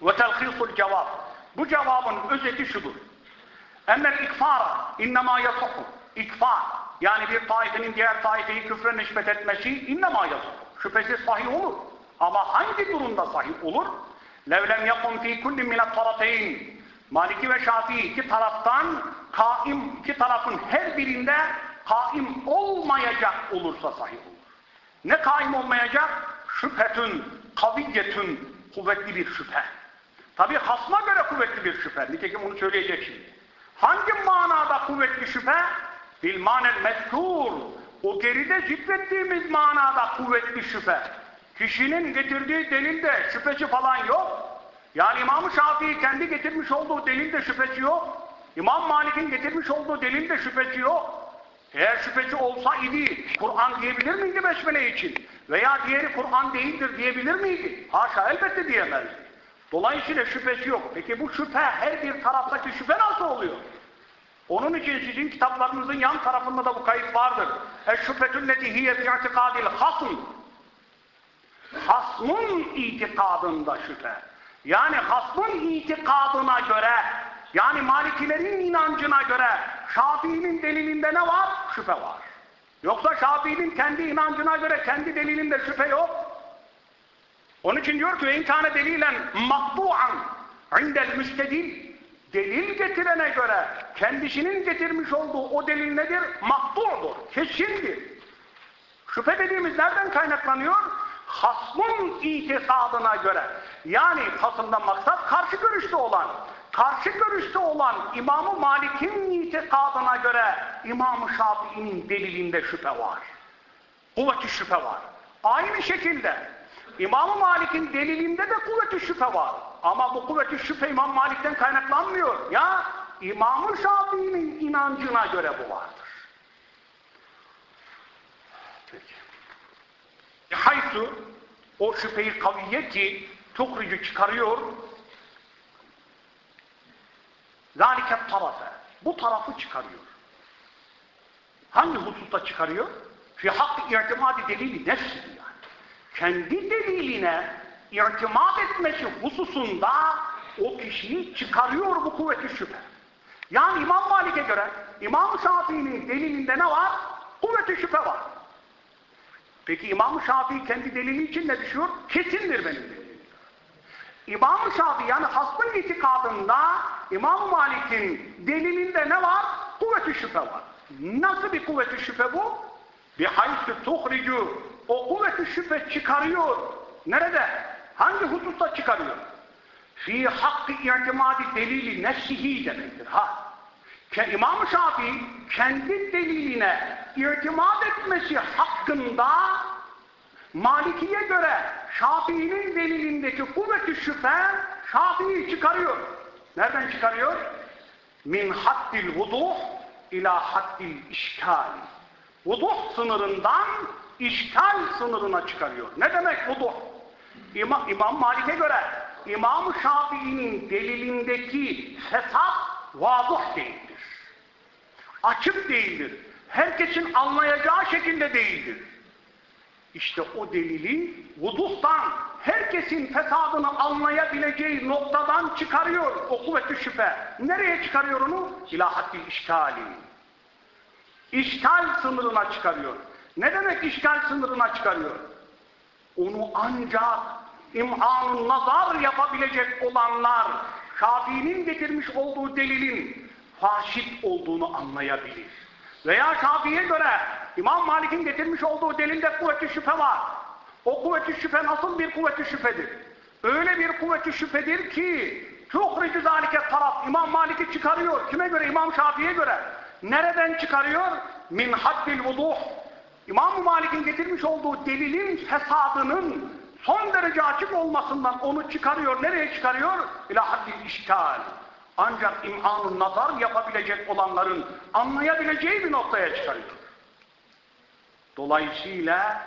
Speaker 1: Ve telhisul cevap. Bu cevabın özeti şudur. Emmel ikfara innema yasuhu. İkfar. Yani bir taifenin diğer taifeyi küfre nispet etmesi innema yasuhu. Şüphesiz sahih olur. Ama hangi durumda sahih olur? Levlem yakun fi kulli minet tarafeyn. Maliki ve Şafii iki taraftan kaim, iki tarafın her birinde kaim olmayacak olursa sahih olur. Ne kaim olmayacak? Şüphetün, kaviyyetün, kuvvetli bir şüphe. Tabi hasma göre kuvvetli bir şüphe. Nitekim onu söyleyecek şimdi. Hangi manada kuvvetli şüphe? Bil manel mezkur. O geride zikrettiğimiz manada kuvvetli şüphe. Kişinin getirdiği delilde şüphesi falan yok. Yani İmam-ı Şafii kendi getirmiş olduğu delilde şüphesi yok. İmam Malik'in getirmiş olduğu delilde şüphesi yok. Eğer şüpheci olsa idi, Kur'an diyebilir miydi besmele için? Veya diğeri Kur'an değildir diyebilir miydi? Haşa elbette diyemezdi. Dolayısıyla şüphesi yok. Peki bu şüphe her bir taraftaki şüphe nasıl oluyor? Onun için sizin kitaplarınızın yan tarafında da bu kayıt vardır. Eşşüphetülleti hiye fi'tikadil hasm. Hasmın itikadında şüphe. Yani hasmın itikadına göre, yani Malikilerin inancına göre Şafii'nin delilinde ne var? Şüphe var. Yoksa Şafii'nin kendi inancına göre kendi delilinde şüphe yok. Onun için diyor ki inkâne delilen makbu'an indel müstedil delil getirene göre kendisinin getirmiş olduğu o delil nedir? Makbu'dur, kesindir. Şüphe dediğimiz nereden kaynaklanıyor? Hasmın itikadına göre. Yani hasımdan maksat karşı görüşte olan. Karşı görüşte olan İmam-ı Malik'in itikadına göre İmam-ı Şafii'nin delilinde şüphe var. Kuvveti şüphe var. Aynı şekilde İmam-ı Malik'in delilinde de kuvveti şüphe var. Ama bu kuvveti şüphe İmam Malik'ten kaynaklanmıyor. Ya İmam-ı Şafii'nin inancına göre bu vardır. Peki. Haytu o şüpheyi kaviye ki tukricu çıkarıyor zaliket tarafe bu tarafı çıkarıyor. Hangi hususta çıkarıyor? Fi hakkı irtimadi delili nefsi yani. kendi deliline irtimat etmesi hususunda o kişiyi çıkarıyor bu kuvveti şüphe. Yani İmam Malik'e göre İmam Şafii'nin delilinde ne var? Kuvveti şüphe var. Peki İmam Şafii kendi delili için ne düşüyor? Kesindir benim delilim. İmam Şafii yani hasbın itikadında İmam Malik'in delilinde ne var? Kuvveti şüphe var. Nasıl bir kuvveti şüphe bu? Bir haytü tuhricu o kuvveti şüphe çıkarıyor. Nerede? Hangi hususta çıkarıyor? Fi hakkı i'timadi delili nefsihi demektir. Ha. İmam Şafii kendi deliline irtimat etmesi hakkında Maliki'ye göre Şafii'nin delilindeki kuvveti şüphe Şafii'yi çıkarıyor. Nereden çıkarıyor? Min haddil vuduh ila haddil işkal. Vuduh sınırından işkal sınırına çıkarıyor. Ne demek vuduh? İmam, İmam Malik'e göre İmam Şafii'nin delilindeki fesat vazıh değildir. Açık değildir. Herkesin anlayacağı şekilde değildir. İşte o delili vuduhtan herkesin fesadını anlayabileceği noktadan çıkarıyor o kuvvetli şüphe. Nereye çıkarıyor onu? İlahatil işgali. İşgal sınırına çıkarıyor. Ne demek işgal sınırına çıkarıyor? Onu ancak imhanun nazar yapabilecek olanlar Şafii'nin getirmiş olduğu delilin faşit olduğunu anlayabilir. Veya Şafii'ye göre İmam Malik'in getirmiş olduğu delilde kuvveti şüphe var. O kuvveti şüphe nasıl bir kuvveti şüphedir? Öyle bir kuvveti şüphedir ki tuhricu zalike taraf İmam Malik'i çıkarıyor. Kime göre? İmam Şafii'ye göre. Nereden çıkarıyor? Min haddil vuduh. İmam Malik'in getirmiş olduğu delilin fesadının son derece açık olmasından onu çıkarıyor. Nereye çıkarıyor? İlâ haddil işgal. Ancak imhanun nazar yapabilecek olanların anlayabileceği bir noktaya çıkarıyor. Dolayısıyla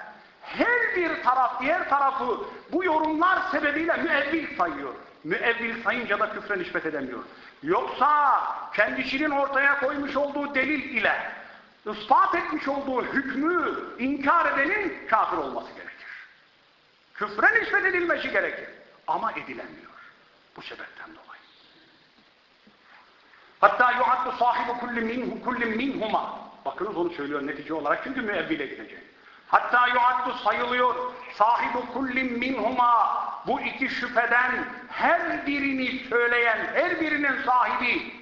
Speaker 1: her bir taraf diğer tarafı bu yorumlar sebebiyle müevvil sayıyor. Müevvil sayınca da küfre nispet edemiyor. Yoksa kendisinin ortaya koymuş olduğu delil ile ispat etmiş olduğu hükmü inkar edenin kafir olması gerekir. Küfre nispet edilmesi gerekir. Ama edilemiyor. Bu sebepten dolayı. Hatta yuaddu sahibi kulli minhu kulli minhuma. Bakınız onu söylüyor netice olarak çünkü müebbile gidecek. Hatta yuaddu sayılıyor sahibi kulli minhuma bu iki şüpheden her birini söyleyen, her birinin sahibi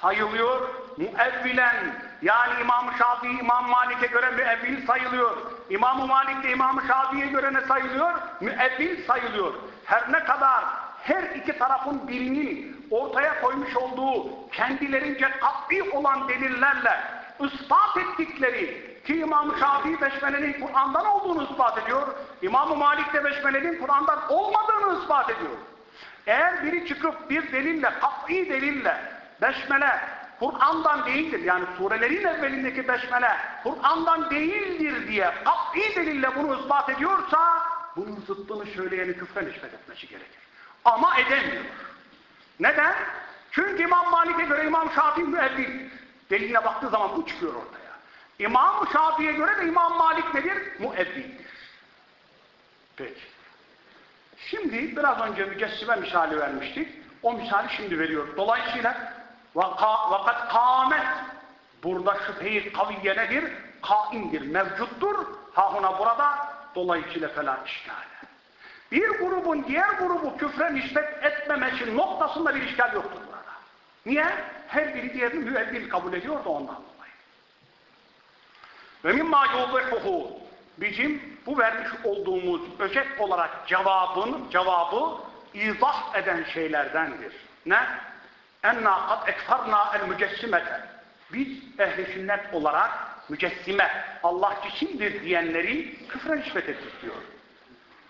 Speaker 1: sayılıyor. Müevvilen yani İmam Şafii İmam Malik'e göre müevvil sayılıyor. İmam-ı Malik de İmam Şafii'ye göre ne sayılıyor? Müevvil sayılıyor. Her ne kadar her iki tarafın birinin ortaya koymuş olduğu kendilerince kat'i olan delillerle ispat ettikleri ki İmam-ı Şafii Beşmele'nin Kur'an'dan olduğunu ispat ediyor. İmam-ı Malik de Beşmele'nin Kur'an'dan olmadığını ispat ediyor. Eğer biri çıkıp bir delille, kat'i delille Beşmele Kur'an'dan değildir. Yani surelerin evvelindeki Beşmele Kur'an'dan değildir diye kat'i delille bunu ispat ediyorsa bunun zıttını söyleyeni küfre nispet etmesi gerekir. Ama edemiyor. Neden? Çünkü İmam Malik'e göre İmam Şafii müebbir. Deliline baktığı zaman bu çıkıyor ortaya. İmam Şafii'ye göre de İmam Malik nedir? Müebbirdir. Peki. Şimdi biraz önce mücessime misali vermiştik. O misali şimdi veriyor. Dolayısıyla vakat kâmet burada şüphe-i kaviye nedir? Kaimdir, mevcuttur. Hahuna burada dolayısıyla felâ işgâle. Bir grubun diğer grubu küfre nispet etmemesi noktasında bir işgal yoktur burada. Niye? Her biri diğerini müebbir kabul ediyor da ondan. Ve mimma yuvvehuhu bizim bu vermiş olduğumuz özet olarak cevabın, cevabı izah eden şeylerdendir. Ne? Enna kad ekfarna el mücessimete. Biz ehli sünnet olarak mücessime, Allah cisimdir diyenleri küfre nispet ettik diyor.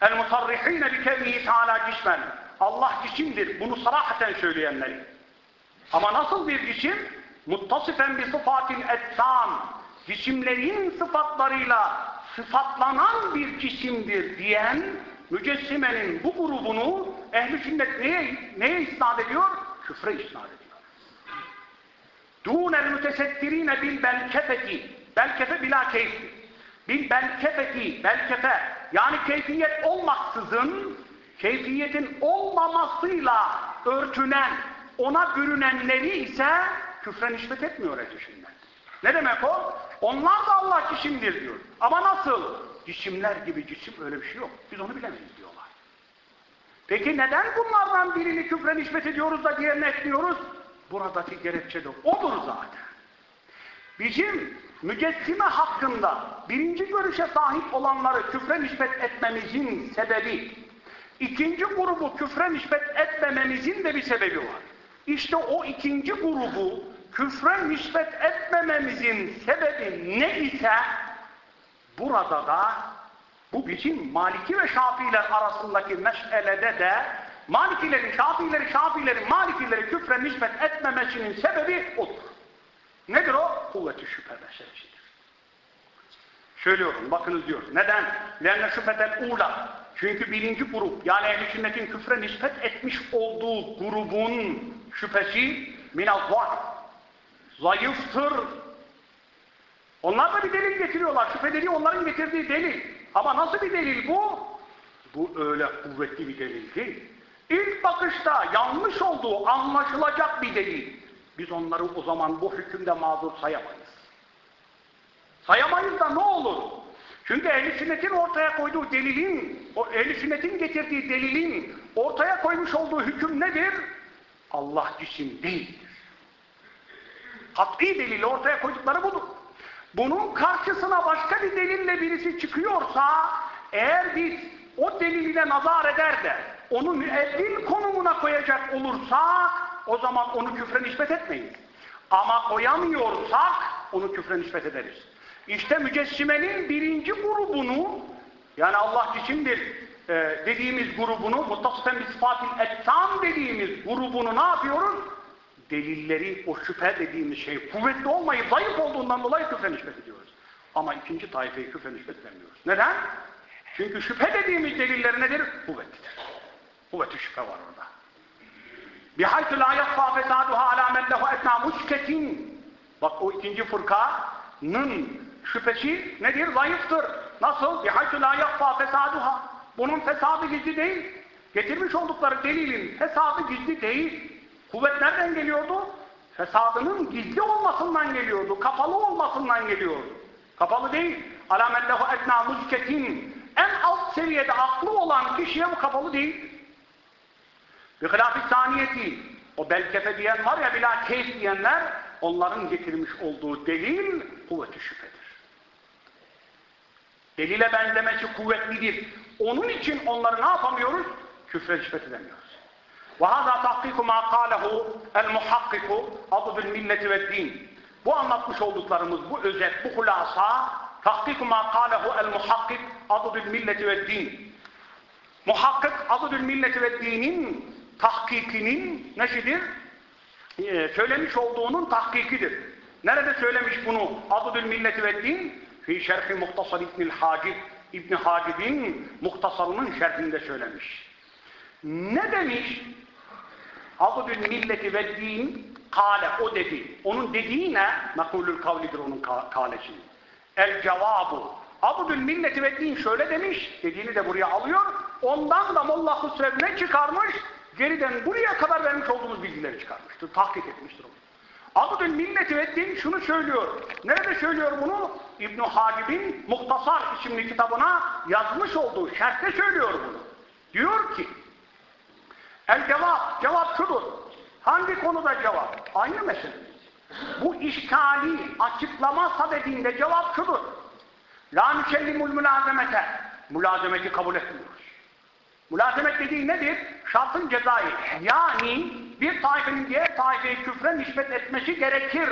Speaker 1: El mutarrihine bi kevnihi teala cismen. Allah cisimdir. Bunu sarahaten söyleyenleri. Ama nasıl bir cisim? Muttasifen bi sıfatil etsan. Cisimlerin sıfatlarıyla sıfatlanan bir cisimdir diyen mücessimenin bu grubunu ehl-i sünnet neye, neye isnat ediyor? Küfre isnat ediyor. Dûnel mütesettirîne bil belkefeti. Belkefe bila keyfi. bil belkefeti, belkefe yani keyfiyet olmaksızın keyfiyetin olmamasıyla örtünen, ona bürünenleri ise küfre nispet etmiyor ehl Ne demek o? Onlar da Allah cisimdir diyor. Ama nasıl? Cisimler gibi cisim öyle bir şey yok. Biz onu bilemeyiz diyorlar. Peki neden bunlardan birini küfre nispet ediyoruz da diğerini etmiyoruz? Buradaki gerekçe de odur zaten. Bizim mücessime hakkında birinci görüşe sahip olanları küfre nispet etmemizin sebebi, ikinci grubu küfre nispet etmememizin de bir sebebi var. İşte o ikinci grubu küfre nispet etmememizin sebebi ne ise burada da bu bizim Maliki ve Şafiiler arasındaki meselede de Malikilerin, Şafiileri, Şafiilerin Malikileri küfre nispet etmemesinin sebebi odur. Nedir o? Kuvveti şüphe meselesidir. Söylüyorum, bakınız diyor. Neden? Lenne şüpheten ula. Çünkü birinci grup, yani ehl sünnetin küfre nispet etmiş olduğu grubun şüphesi minal var. Zayıftır. Onlar da bir delil getiriyorlar. Şüphe dediği onların getirdiği delil. Ama nasıl bir delil bu? Bu öyle kuvvetli bir delil değil. İlk bakışta yanlış olduğu anlaşılacak bir delil. Biz onları o zaman bu hükümde mağdur sayamayız. Sayamayız da ne olur? Çünkü ehl sünnetin ortaya koyduğu delilin, o ehl sünnetin getirdiği delilin ortaya koymuş olduğu hüküm nedir? Allah cisim değildir. Kat'i delili ortaya koydukları budur. Bunun karşısına başka bir delille birisi çıkıyorsa, eğer biz o deliline nazar eder de onu müeddin konumuna koyacak olursa o zaman onu küfre nispet etmeyiz. Ama koyamıyorsak onu küfre nispet ederiz. İşte mücessimenin birinci grubunu yani Allah içindir e, dediğimiz grubunu muttasıfen bisfatil etsam dediğimiz grubunu ne yapıyoruz? Delilleri o şüphe dediğimiz şey kuvvetli olmayıp zayıf olduğundan dolayı küfre nispet ediyoruz. Ama ikinci taifeyi küfre nispet edemiyoruz. Neden? Çünkü şüphe dediğimiz delilleri nedir? Kuvvetlidir. Kuvveti şüphe var orada. بِحَيْتُ لَا يَخْفَى فَسَادُهَا عَلَى مَنْ لَهُ اَتْنَا مُشْكَةٍ Bak o ikinci fırkanın şüphesi nedir? Zayıftır. Nasıl? بِحَيْتُ لَا يَخْفَى فَسَادُهَا Bunun fesadı gizli değil. Getirmiş oldukları delilin fesadı gizli değil. Kuvvet nereden geliyordu? Fesadının gizli olmasından geliyordu, kapalı olmasından geliyordu. Kapalı değil. Alamellahu edna muzketin en alt seviyede aklı olan kişiye bu kapalı değil. Bir hilaf-ı saniyeti o belkefe diyen var ya bila keyf diyenler onların getirmiş olduğu delil kuvveti şüphedir. Delile benzemesi kuvvetlidir. Onun için onları ne yapamıyoruz? Küfre şüphet edemiyoruz. وَهَذَا تَحْقِيقُ مَا قَالَهُ الْمُحَقِّقُ اَضُ بِالْمِلَّةِ وَالدِّينِ Bu anlatmış olduklarımız, bu özet, bu hulasa تَحْقِيقُ مَا قَالَهُ الْمُحَقِّقُ اَضُ بِالْمِلَّةِ وَالدِّينِ Muhakkik adı milleti ve dinin tahkikinin neşidir? Ee, söylemiş olduğunun tahkikidir. Nerede söylemiş bunu? Adudül milleti ve din fi şerhi muhtasar İbnül Hacib İbn Hacib'in muhtasarının şerhinde söylemiş. Ne demiş? Adudül milleti ve din kale o dedi. Onun dediği ne? Nakulül kavlidir onun kalesi. El cevabu. Adudül milleti ve din şöyle demiş. Dediğini de buraya alıyor. Ondan da Molla Husrev ne çıkarmış? geriden buraya kadar vermiş olduğumuz bilgileri çıkarmıştır. Tahkik etmiştir onu. Adudül milleti ve din şunu söylüyor. Nerede söylüyor bunu? İbn Hacib'in Muhtasar isimli kitabına yazmış olduğu şerhte söylüyor bunu. Diyor ki El cevap, cevap şudur. Hangi konuda cevap? Aynı mesele. Bu işgali açıklama sabedinde cevap şudur. La nüşellimul mülazemete. Mülazemeti kabul etmiyoruz. Mülazemet dediği nedir? Şartın cezayı. Yani bir taifenin diğer taifeyi küfre nispet etmesi gerekir.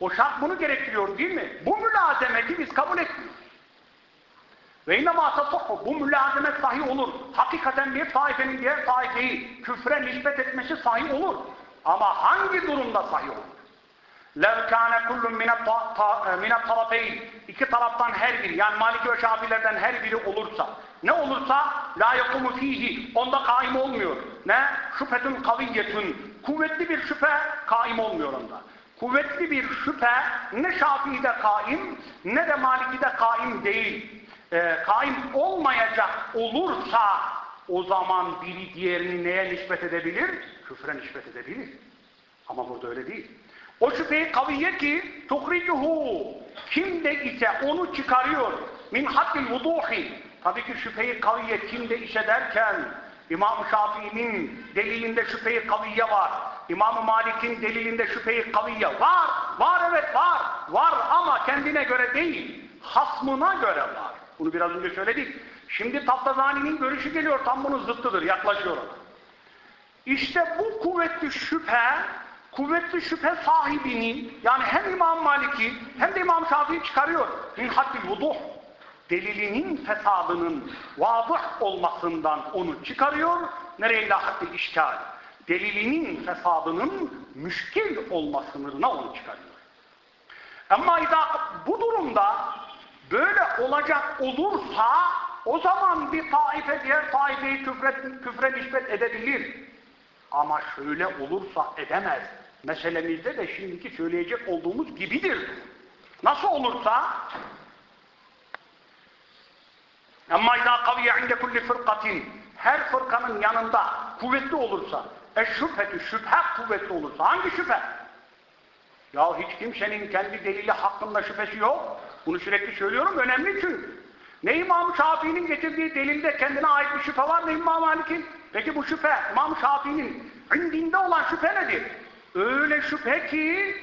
Speaker 1: O şart bunu gerektiriyor değil mi? Bu mülazemeti biz kabul etmiyoruz. Ve innema tasahhu. Bu mülazemet sahih olur. Hakikaten bir taifenin diğer taifeyi küfre nispet etmesi sahih olur. Ama hangi durumda sahih olur? لَوْ كَانَ كُلُّ مِنَ الطَّرَفَيْنِ İki taraftan her biri, yani Maliki ve Şafilerden her biri olursa, ne olursa la yakumu fihi onda kaim olmuyor. Ne? Şüphetun kaviyyetun kuvvetli bir şüphe kaim olmuyor onda. kuvvetli bir şüphe ne Şafii'de kaim ne de Maliki'de kaim değil. Ee, kaim olmayacak olursa o zaman biri diğerini neye nispet edebilir? Küfre nispet edebilir. Ama burada öyle değil. O şüpheyi kaviye ki tukricuhu kimde ise onu çıkarıyor min haddil vuduhi tabii ki şüpheyi kaviye kimde ise derken İmam-ı Şafii'nin delilinde şüpheyi kaviye var. İmam-ı Malik'in delilinde şüpheyi kaviye var. Var evet var. Var ama kendine göre değil. Hasmına göre var. Bunu biraz önce söyledik. Şimdi Taftazani'nin görüşü geliyor. Tam bunun zıttıdır. Yaklaşıyor ona. İşte bu kuvvetli şüphe kuvvetli şüphe sahibini yani hem İmam Malik'i hem de İmam Şafii çıkarıyor. Min haddil vuduh. Delilinin fesadının vadıh olmasından onu çıkarıyor. Nereye ila haddil işgal. Delilinin fesadının müşkil olma sınırına onu çıkarıyor. Ama bu durumda böyle olacak olursa o zaman bir taife diğer taifeyi küfre, küfre nispet edebilir. Ama şöyle olursa edemez. Meselemizde de şimdiki söyleyecek olduğumuz gibidir. Nasıl olursa ama izâ kaviye inde kulli fırkatin her fırkanın yanında kuvvetli olursa eşşüphetü şüphe kuvvetli olursa hangi şüphe? Ya hiç kimsenin kendi delili hakkında şüphesi yok. Bunu sürekli söylüyorum. Önemli çünkü. Ne İmam Şafii'nin getirdiği delilde kendine ait bir şüphe var ne İmam Malik'in. Peki bu şüphe İmam Şafii'nin indinde olan şüphe nedir? Öyle şüphe ki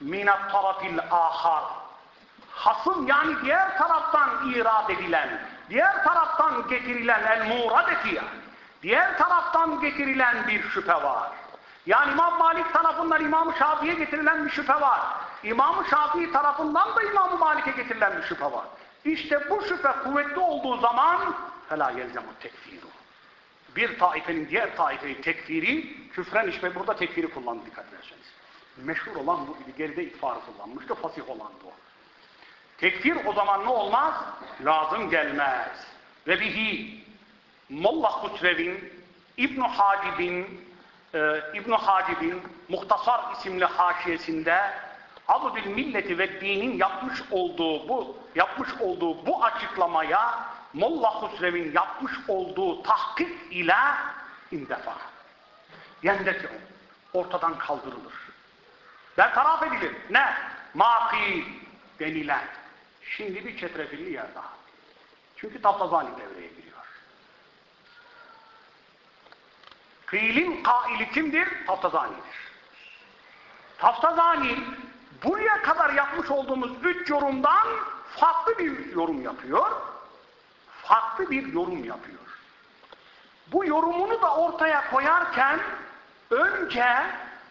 Speaker 1: minat tarafil ahar. Hasım yani diğer taraftan irad edilen, diğer taraftan getirilen el muradeti yani. Diğer taraftan getirilen bir şüphe var. Yani İmam Malik tarafından İmam Şafii'ye getirilen bir şüphe var. İmam Şafii tarafından da İmam Malik'e getirilen bir şüphe var. İşte bu şüphe kuvvetli olduğu zaman فَلَا يَلْزَمُ التَّكْفِيرُ Bir taifenin diğer taifeyi tekfiri, küfren işte burada tekfiri kullandı dikkat ederseniz. Meşhur olan bu idi, geride ikfarı kullanmıştı, fasih olan bu. Tekfir o zaman ne olmaz? Lazım gelmez. Ve bihi Molla Husrev'in, İbn-i Hacib'in, e, ibn Hacib'in Muhtasar isimli haşiyesinde Abdül Milleti ve Din'in yapmış olduğu bu yapmış olduğu bu açıklamaya Molla Husrev'in yapmış olduğu tahkik ile indefa. Yendetir ortadan kaldırılır. Bertaraf edilir. Ne? Maki denilen. Şimdi bir çetrefilli yer daha. Çünkü Taftazani devreye giriyor. Fiilin kaili kimdir? Taftazani'dir. Taftazani buraya kadar yapmış olduğumuz üç yorumdan farklı bir yorum yapıyor. Farklı bir yorum yapıyor. Bu yorumunu da ortaya koyarken önce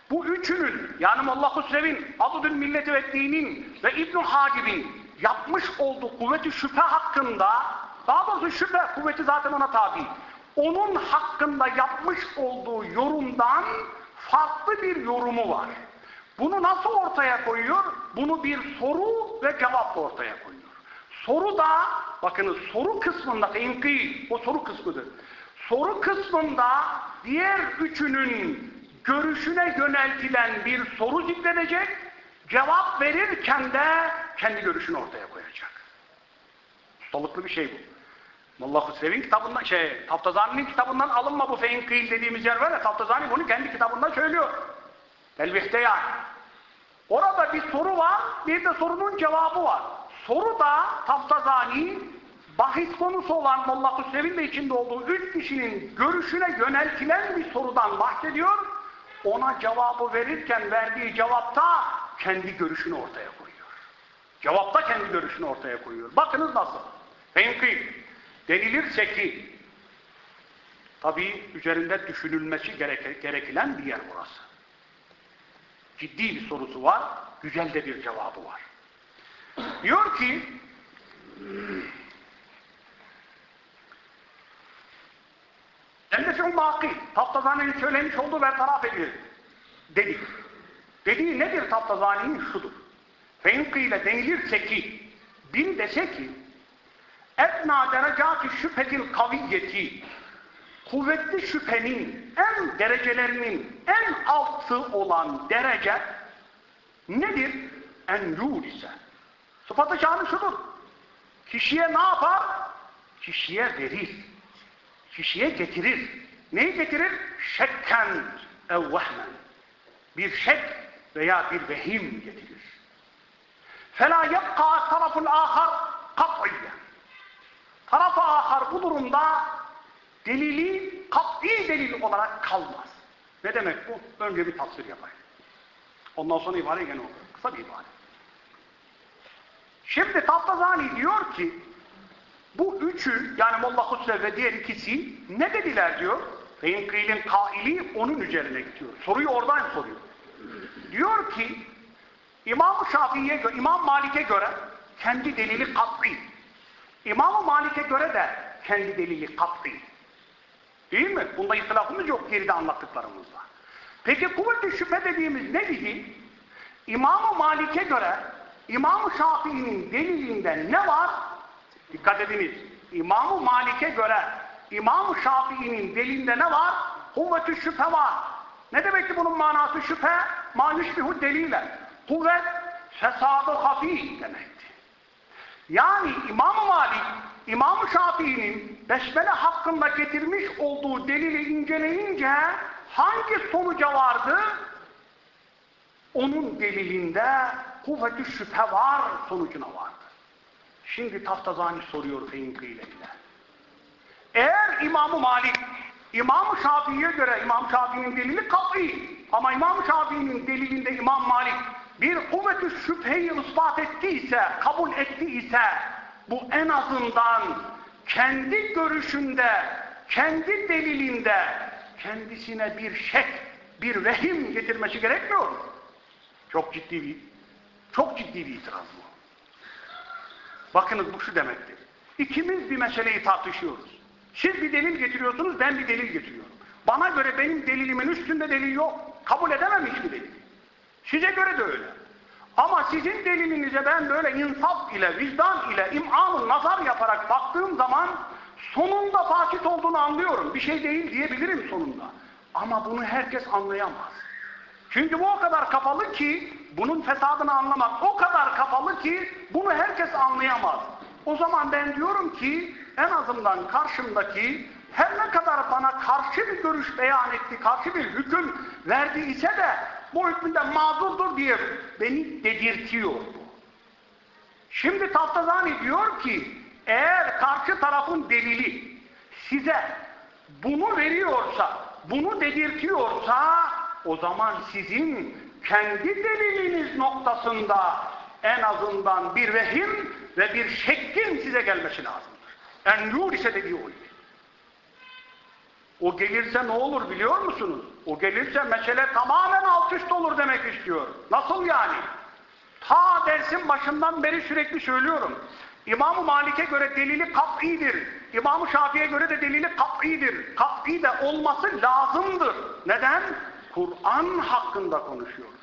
Speaker 1: bu üçünün yani Molla Hüsrev'in, Adudül Milleti ve Din'in ve İbn Hacib'in yapmış olduğu kuvveti şüphe hakkında daha doğrusu şüphe kuvveti zaten ona tabi. Onun hakkında yapmış olduğu yorumdan farklı bir yorumu var. Bunu nasıl ortaya koyuyor? Bunu bir soru ve cevapla ortaya koyuyor. Soru da, bakınız soru kısmında, enki, o soru kısmıdır. Soru kısmında diğer üçünün görüşüne yöneltilen bir soru zikredecek, cevap verirken de kendi görüşünü ortaya koyacak. Ustalıklı bir şey bu. Molla Hüsrev'in kitabından, şey, Taftazani'nin kitabından alınma bu feyin kıyıl dediğimiz yer var ya, Taftazani bunu kendi kitabında söylüyor. Elbette yani. Orada bir soru var, bir de sorunun cevabı var. Soru da Taftazani, bahis konusu olan Molla Hüsrev'in de içinde olduğu üç kişinin görüşüne yöneltilen bir sorudan bahsediyor. Ona cevabı verirken verdiği cevapta kendi görüşünü ortaya koyuyor. Cevapta kendi görüşünü ortaya koyuyor. Bakınız nasıl. Fenkî. Denilirse ki tabi üzerinde düşünülmesi gerek gerekilen bir yer burası. Ciddi bir sorusu var, güzel de bir cevabı var. Diyor ki Endes'in baki, Taftazani'nin söylemiş olduğu bertaraf edilir. Dedi. Dediği nedir Taftazani'nin? Şudur. Fenkı ile denilirse ki, bir dese ki, etna derecati şüphedil kaviyeti kuvvetli şüphenin en derecelerinin en altı olan derece Nedir? En ise. Sıfatı şanı şudur. Kişiye ne yapar? Kişiye verir. Kişiye getirir. Neyi getirir? Şekken ev vehmen. Bir şek veya bir vehim getirir. فَلَا يَبْقَى taraful الْآخَرْ قَطْعِيًّا Tarafı ahar bu durumda delili kat'i delil olarak kalmaz. Ne demek bu? Önce bir tafsir yapayım. Ondan sonra ibare gene olur. Kısa bir ibare. Şimdi Taftazani diyor ki bu üçü yani Molla Husrev ve diğer ikisi ne dediler diyor. Feinkil'in kaili onun üzerine gidiyor. Soruyu oradan soruyor. Diyor ki İmam-ı Şafii'ye göre, İmam Malik'e göre kendi delili kat'i. İmam-ı Malik'e göre de kendi delili kat'i. Değil mi? Bunda ihtilafımız yok geride anlattıklarımızda. Peki kuvvet-i şüphe dediğimiz ne dedi? İmam-ı Malik'e göre İmam-ı Şafii'nin delilinde ne var? Dikkat ediniz. İmam-ı Malik'e göre İmam-ı Şafii'nin delilinde ne var? Kuvvet-i şüphe var. Ne demek ki bunun manası şüphe? Ma yüşbihu delile. Kuvvet fesadı hafif demekti. Yani İmam-ı Malik, İmam-ı Şafii'nin besmele hakkında getirmiş olduğu delili inceleyince hangi sonuca vardı? Onun delilinde kuvvet-i şüphe var sonucuna vardı. Şimdi Taftazani soruyor Feinkı'yla Eğer İmam-ı Malik, İmam-ı Şafii'ye göre İmam Şafii'nin delili kat'i ama İmam Şafii'nin delilinde İmam Malik bir kuvvet-i şüpheyi ispat ettiyse, kabul ettiyse bu en azından kendi görüşünde, kendi delilinde kendisine bir şek, bir vehim getirmesi gerekmiyor Çok ciddi bir, çok ciddi bir itiraz bu. Bakınız bu şu demektir. İkimiz bir meseleyi tartışıyoruz. Siz bir delil getiriyorsunuz, ben bir delil getiriyorum. Bana göre benim delilimin üstünde delil yok. Kabul edemem hiçbir delil. Size göre de öyle. Ama sizin delilinize ben böyle insaf ile, vicdan ile, imam nazar yaparak baktığım zaman sonunda fasit olduğunu anlıyorum. Bir şey değil diyebilirim sonunda. Ama bunu herkes anlayamaz. Çünkü bu o kadar kapalı ki bunun fesadını anlamak o kadar kapalı ki bunu herkes anlayamaz. O zaman ben diyorum ki en azından karşımdaki her ne kadar bana karşı bir görüş beyan etti, karşı bir hüküm verdi ise de bu hükmünden mazurdur diye beni dedirtiyor Şimdi Taftazani diyor ki eğer karşı tarafın delili size bunu veriyorsa, bunu dedirtiyorsa o zaman sizin kendi deliliniz noktasında en azından bir vehim ve bir şekkin size gelmesi lazımdır. En ise dediği o. O gelirse ne olur biliyor musunuz? O gelirse mesele tamamen alt üst olur demek istiyor. Nasıl yani? Ta dersin başından beri sürekli söylüyorum. İmam-ı Malik'e göre delili kat'idir. İmam-ı Şafii'ye göre de delili kat'idir. Kat'i de olması lazımdır. Neden? Kur'an hakkında konuşuyoruz.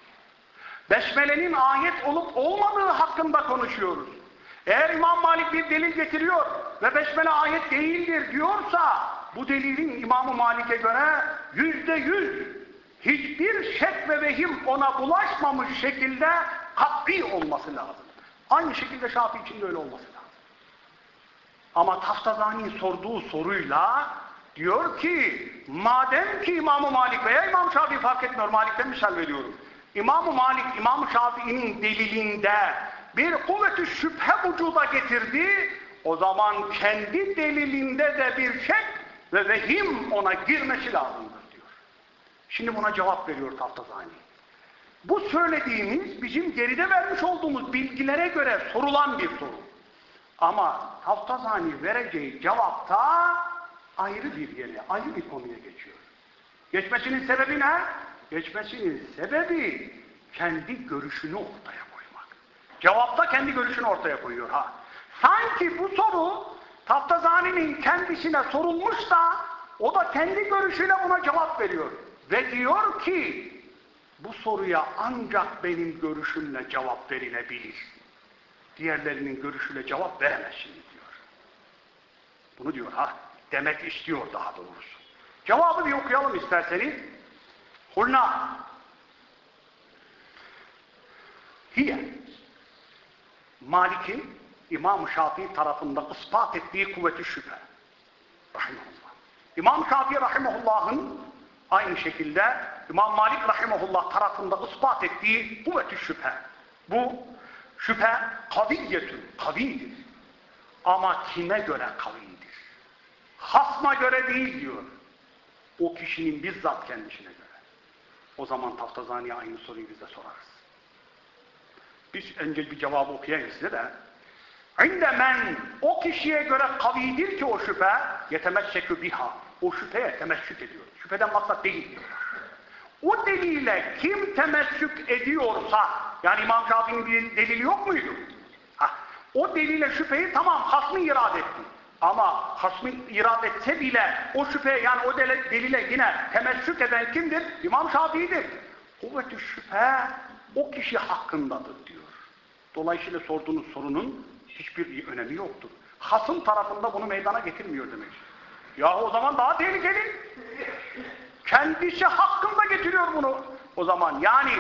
Speaker 1: Besmele'nin ayet olup olmadığı hakkında konuşuyoruz. Eğer İmam Malik bir delil getiriyor ve Besmele ayet değildir diyorsa bu delilin İmam-ı Malik'e göre yüzde yüz hiçbir şek ve vehim ona bulaşmamış şekilde kat'i olması lazım. Aynı şekilde Şafii için de öyle olması lazım. Ama Taftazani sorduğu soruyla diyor ki madem ki İmam-ı Malik veya İmam Şafii fark etmiyor Malik'ten misal veriyorum. İmam-ı Malik İmam-ı Şafii'nin delilinde bir kuvveti şüphe vücuda getirdi o zaman kendi delilinde de bir şek ve vehim ona girmesi lazımdır diyor. Şimdi buna cevap veriyor Taftazani. Bu söylediğimiz bizim geride vermiş olduğumuz bilgilere göre sorulan bir soru. Ama Taftazani vereceği cevapta ayrı bir yere, ayrı bir konuya geçiyor. Geçmesinin sebebi ne? Geçmesinin sebebi kendi görüşünü ortaya koymak. Cevapta kendi görüşünü ortaya koyuyor ha. Sanki bu soru Taftazani'nin kendisine sorulmuş da o da kendi görüşüyle buna cevap veriyor. Ve diyor ki bu soruya ancak benim görüşümle cevap verilebilir. Diğerlerinin görüşüyle cevap veremezsiniz diyor. Bunu diyor ha. Demek istiyor daha doğrusu. Cevabı bir okuyalım isterseniz. Hulna hiye Malik'in İmam Şafii tarafında ispat ettiği kuvveti şüphe. Rahimahullah. İmam Şafii Rahimahullah'ın aynı şekilde İmam Malik Rahimahullah tarafında ispat ettiği kuvveti şüphe. Bu şüphe kaviyyetün, kavidir. Ama kime göre kavidir? Hasma göre değil diyor. O kişinin bizzat kendisine göre. O zaman Taftazani'ye aynı soruyu biz de sorarız. Biz önce bir cevabı okuyayım size de. İnde o kişiye göre kavidir ki o şüphe yetemessekü biha. O şüpheye temessük ediyor. Şüpheden maksat değil. O delile kim temessük ediyorsa yani İmam Şafii'nin bir delili yok muydu? Ha, o delile şüpheyi tamam hasmı irade etti. Ama hasmı irade etse bile o şüpheye yani o delile yine temessük eden kimdir? İmam Şafii'dir. Kuvvet-i şüphe o kişi hakkındadır diyor. Dolayısıyla sorduğunuz sorunun hiçbir önemi yoktur. Hasım tarafında bunu meydana getirmiyor demek. Ya o zaman daha tehlikeli. Kendisi hakkında getiriyor bunu. O zaman yani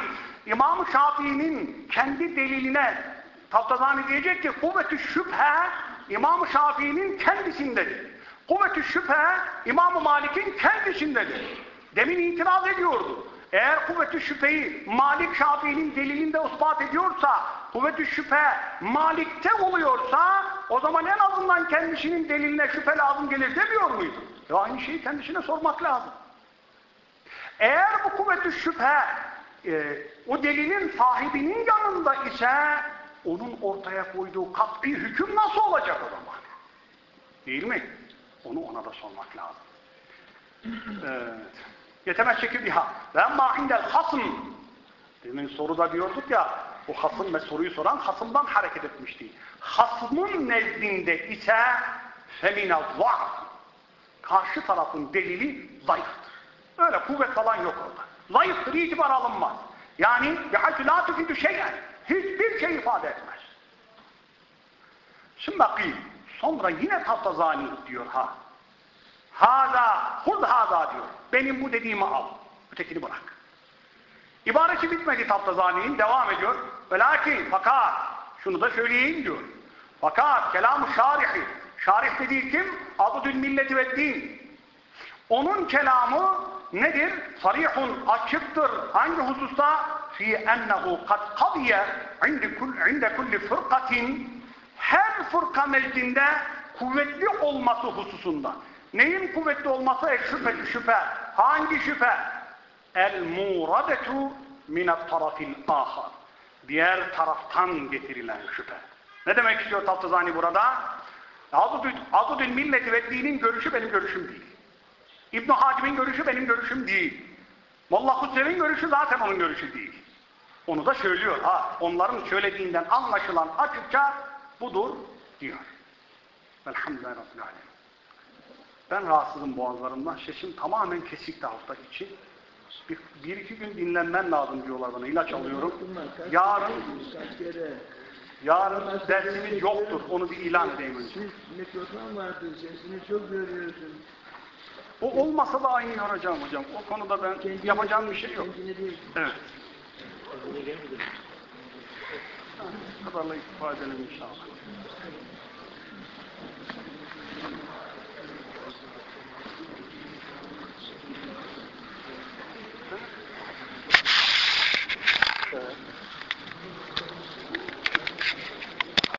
Speaker 1: İmam Şafii'nin kendi deliline Taftazani diyecek ki kuvvet-i şüphe İmam Şafii'nin kendisindedir. Kuvvet-i şüphe İmam Malik'in kendisindedir. Demin itiraz ediyordu. Eğer kuvvet-i şüpheyi Malik Şafii'nin delilinde ispat ediyorsa, kuvvet-i şüphe Malik'te oluyorsa, o zaman en azından kendisinin deliline şüphe lazım gelir demiyor muydu? E aynı şeyi kendisine sormak lazım. Eğer bu kuvvet-i şüphe e, o delilin sahibinin yanında ise onun ortaya koyduğu kat'i hüküm nasıl olacak o zaman? Değil mi? Onu ona da sormak lazım. Evet. Yetemesseki biha. Ve emma indel hasm. Demin soruda diyorduk ya, o hasım ve soruyu soran hasımdan hareket etmişti. Hasmın nezdinde ise femine za'f. Karşı tarafın delili zayıftır. Öyle kuvvet falan yok orada. Zayıftır, itibar alınmaz. Yani بِحَيْتُ لَا تُفِدُ şeyen. Hiçbir şey ifade etmez. Şimdi bakayım. Sonra yine Taftazani diyor ha. Hâzâ, hud hâzâ diyor. Benim bu dediğimi al. Ötekini bırak. İbareti bitmedi Taftazani'nin. Devam ediyor. Velakin fakat şunu da söyleyeyim diyor. Fakat kelam-ı şarihi. Şarih dediği kim? Abdül milleti ve din. Onun kelamı nedir? Sarihun açıktır. Hangi hususta? Fi ennehu kad kaviye inde kulli fırkatin her fırka meclinde kuvvetli olması hususunda. Neyin kuvvetli olması? Şüphe, şüphe. Hangi şüphe? El muradetu minet tarafil ahar. Diğer taraftan getirilen şüphe. Ne demek istiyor Taftazani burada? Azudül, milleti ve dinin görüşü benim görüşüm değil. İbn Hacim'in görüşü benim görüşüm değil. Molla Hüsrev'in görüşü zaten onun görüşü değil. Onu da söylüyor. Ha, onların söylediğinden anlaşılan açıkça budur diyor. Elhamdülillah Rabbil Alemin. Ben rahatsızım boğazlarımdan. Sesim tamamen kesikti hafta içi. Bir, bir iki gün dinlenmen lazım diyorlar bana. İlaç alıyorum. Yarın yarın dersimiz yoktur. Onu bir ilan edeyim önce.
Speaker 2: Siz mikrofon vardı, sesini çok görüyorsun.
Speaker 1: O olmasa da aynı yarayacağım hocam. O konuda ben yapacağım bir şey yok.
Speaker 2: Kendine.
Speaker 1: Evet. Bu kadarla istifade edelim inşallah.